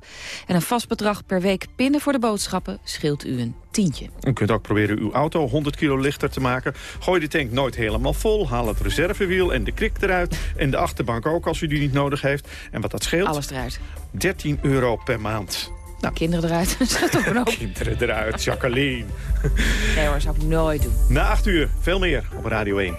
Speaker 33: En een vast bedrag per week pinnen voor de boodschappen scheelt u een tientje.
Speaker 6: U kunt ook proberen uw auto 100 kilo lichter te maken. Gooi de tank nooit helemaal vol, haal het reservewiel en de krik eruit. En de achterbank ook als u die niet nodig heeft. En wat dat scheelt?
Speaker 33: Alles eruit.
Speaker 6: 13 euro per maand.
Speaker 33: Nou, kinderen eruit. een
Speaker 6: Kinderen eruit, Jacqueline.
Speaker 33: nee hoor, zou ik nooit doen.
Speaker 6: Na 8 uur, veel meer op Radio 1.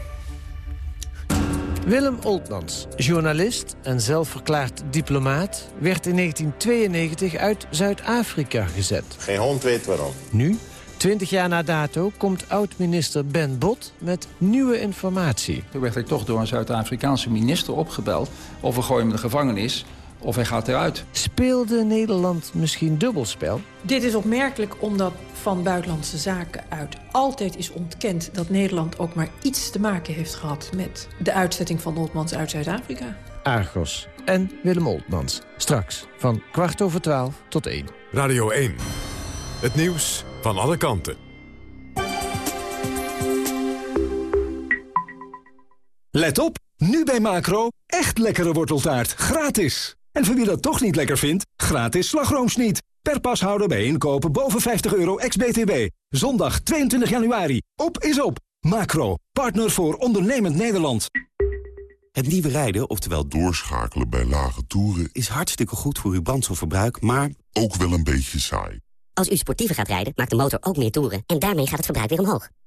Speaker 49: Willem Oltmans, journalist en zelfverklaard diplomaat... werd in 1992 uit Zuid-Afrika gezet.
Speaker 50: Geen hond weet waarom.
Speaker 49: Nu, 20 jaar na dato, komt oud-minister Ben Bot met nieuwe informatie.
Speaker 51: Toen werd ik toch door een Zuid-Afrikaanse minister opgebeld... of we gooien hem de gevangenis of hij gaat eruit.
Speaker 49: Speelde Nederland misschien dubbelspel?
Speaker 52: Dit is opmerkelijk omdat van Buitenlandse Zaken uit altijd is ontkend... dat Nederland ook maar iets te maken heeft gehad met de uitzetting van Oltmans uit Zuid-Afrika.
Speaker 49: Argos en Willem Oltmans. Straks van kwart over twaalf tot één.
Speaker 1: Radio 1. Het nieuws van alle kanten.
Speaker 53: Let op, nu bij Macro, echt lekkere worteltaart, gratis. En voor wie dat toch niet lekker vindt, gratis slagroomsniet. Per pashouder bij inkopen boven 50 euro ex-BTW. Zondag 22 januari. Op is op. Macro, partner voor ondernemend Nederland.
Speaker 54: Het nieuwe rijden, oftewel doorschakelen bij lage toeren... is hartstikke goed voor uw brandstofverbruik, maar... ook wel een beetje saai.
Speaker 55: Als u sportiever gaat rijden, maakt de motor ook meer toeren... en daarmee gaat het verbruik weer omhoog.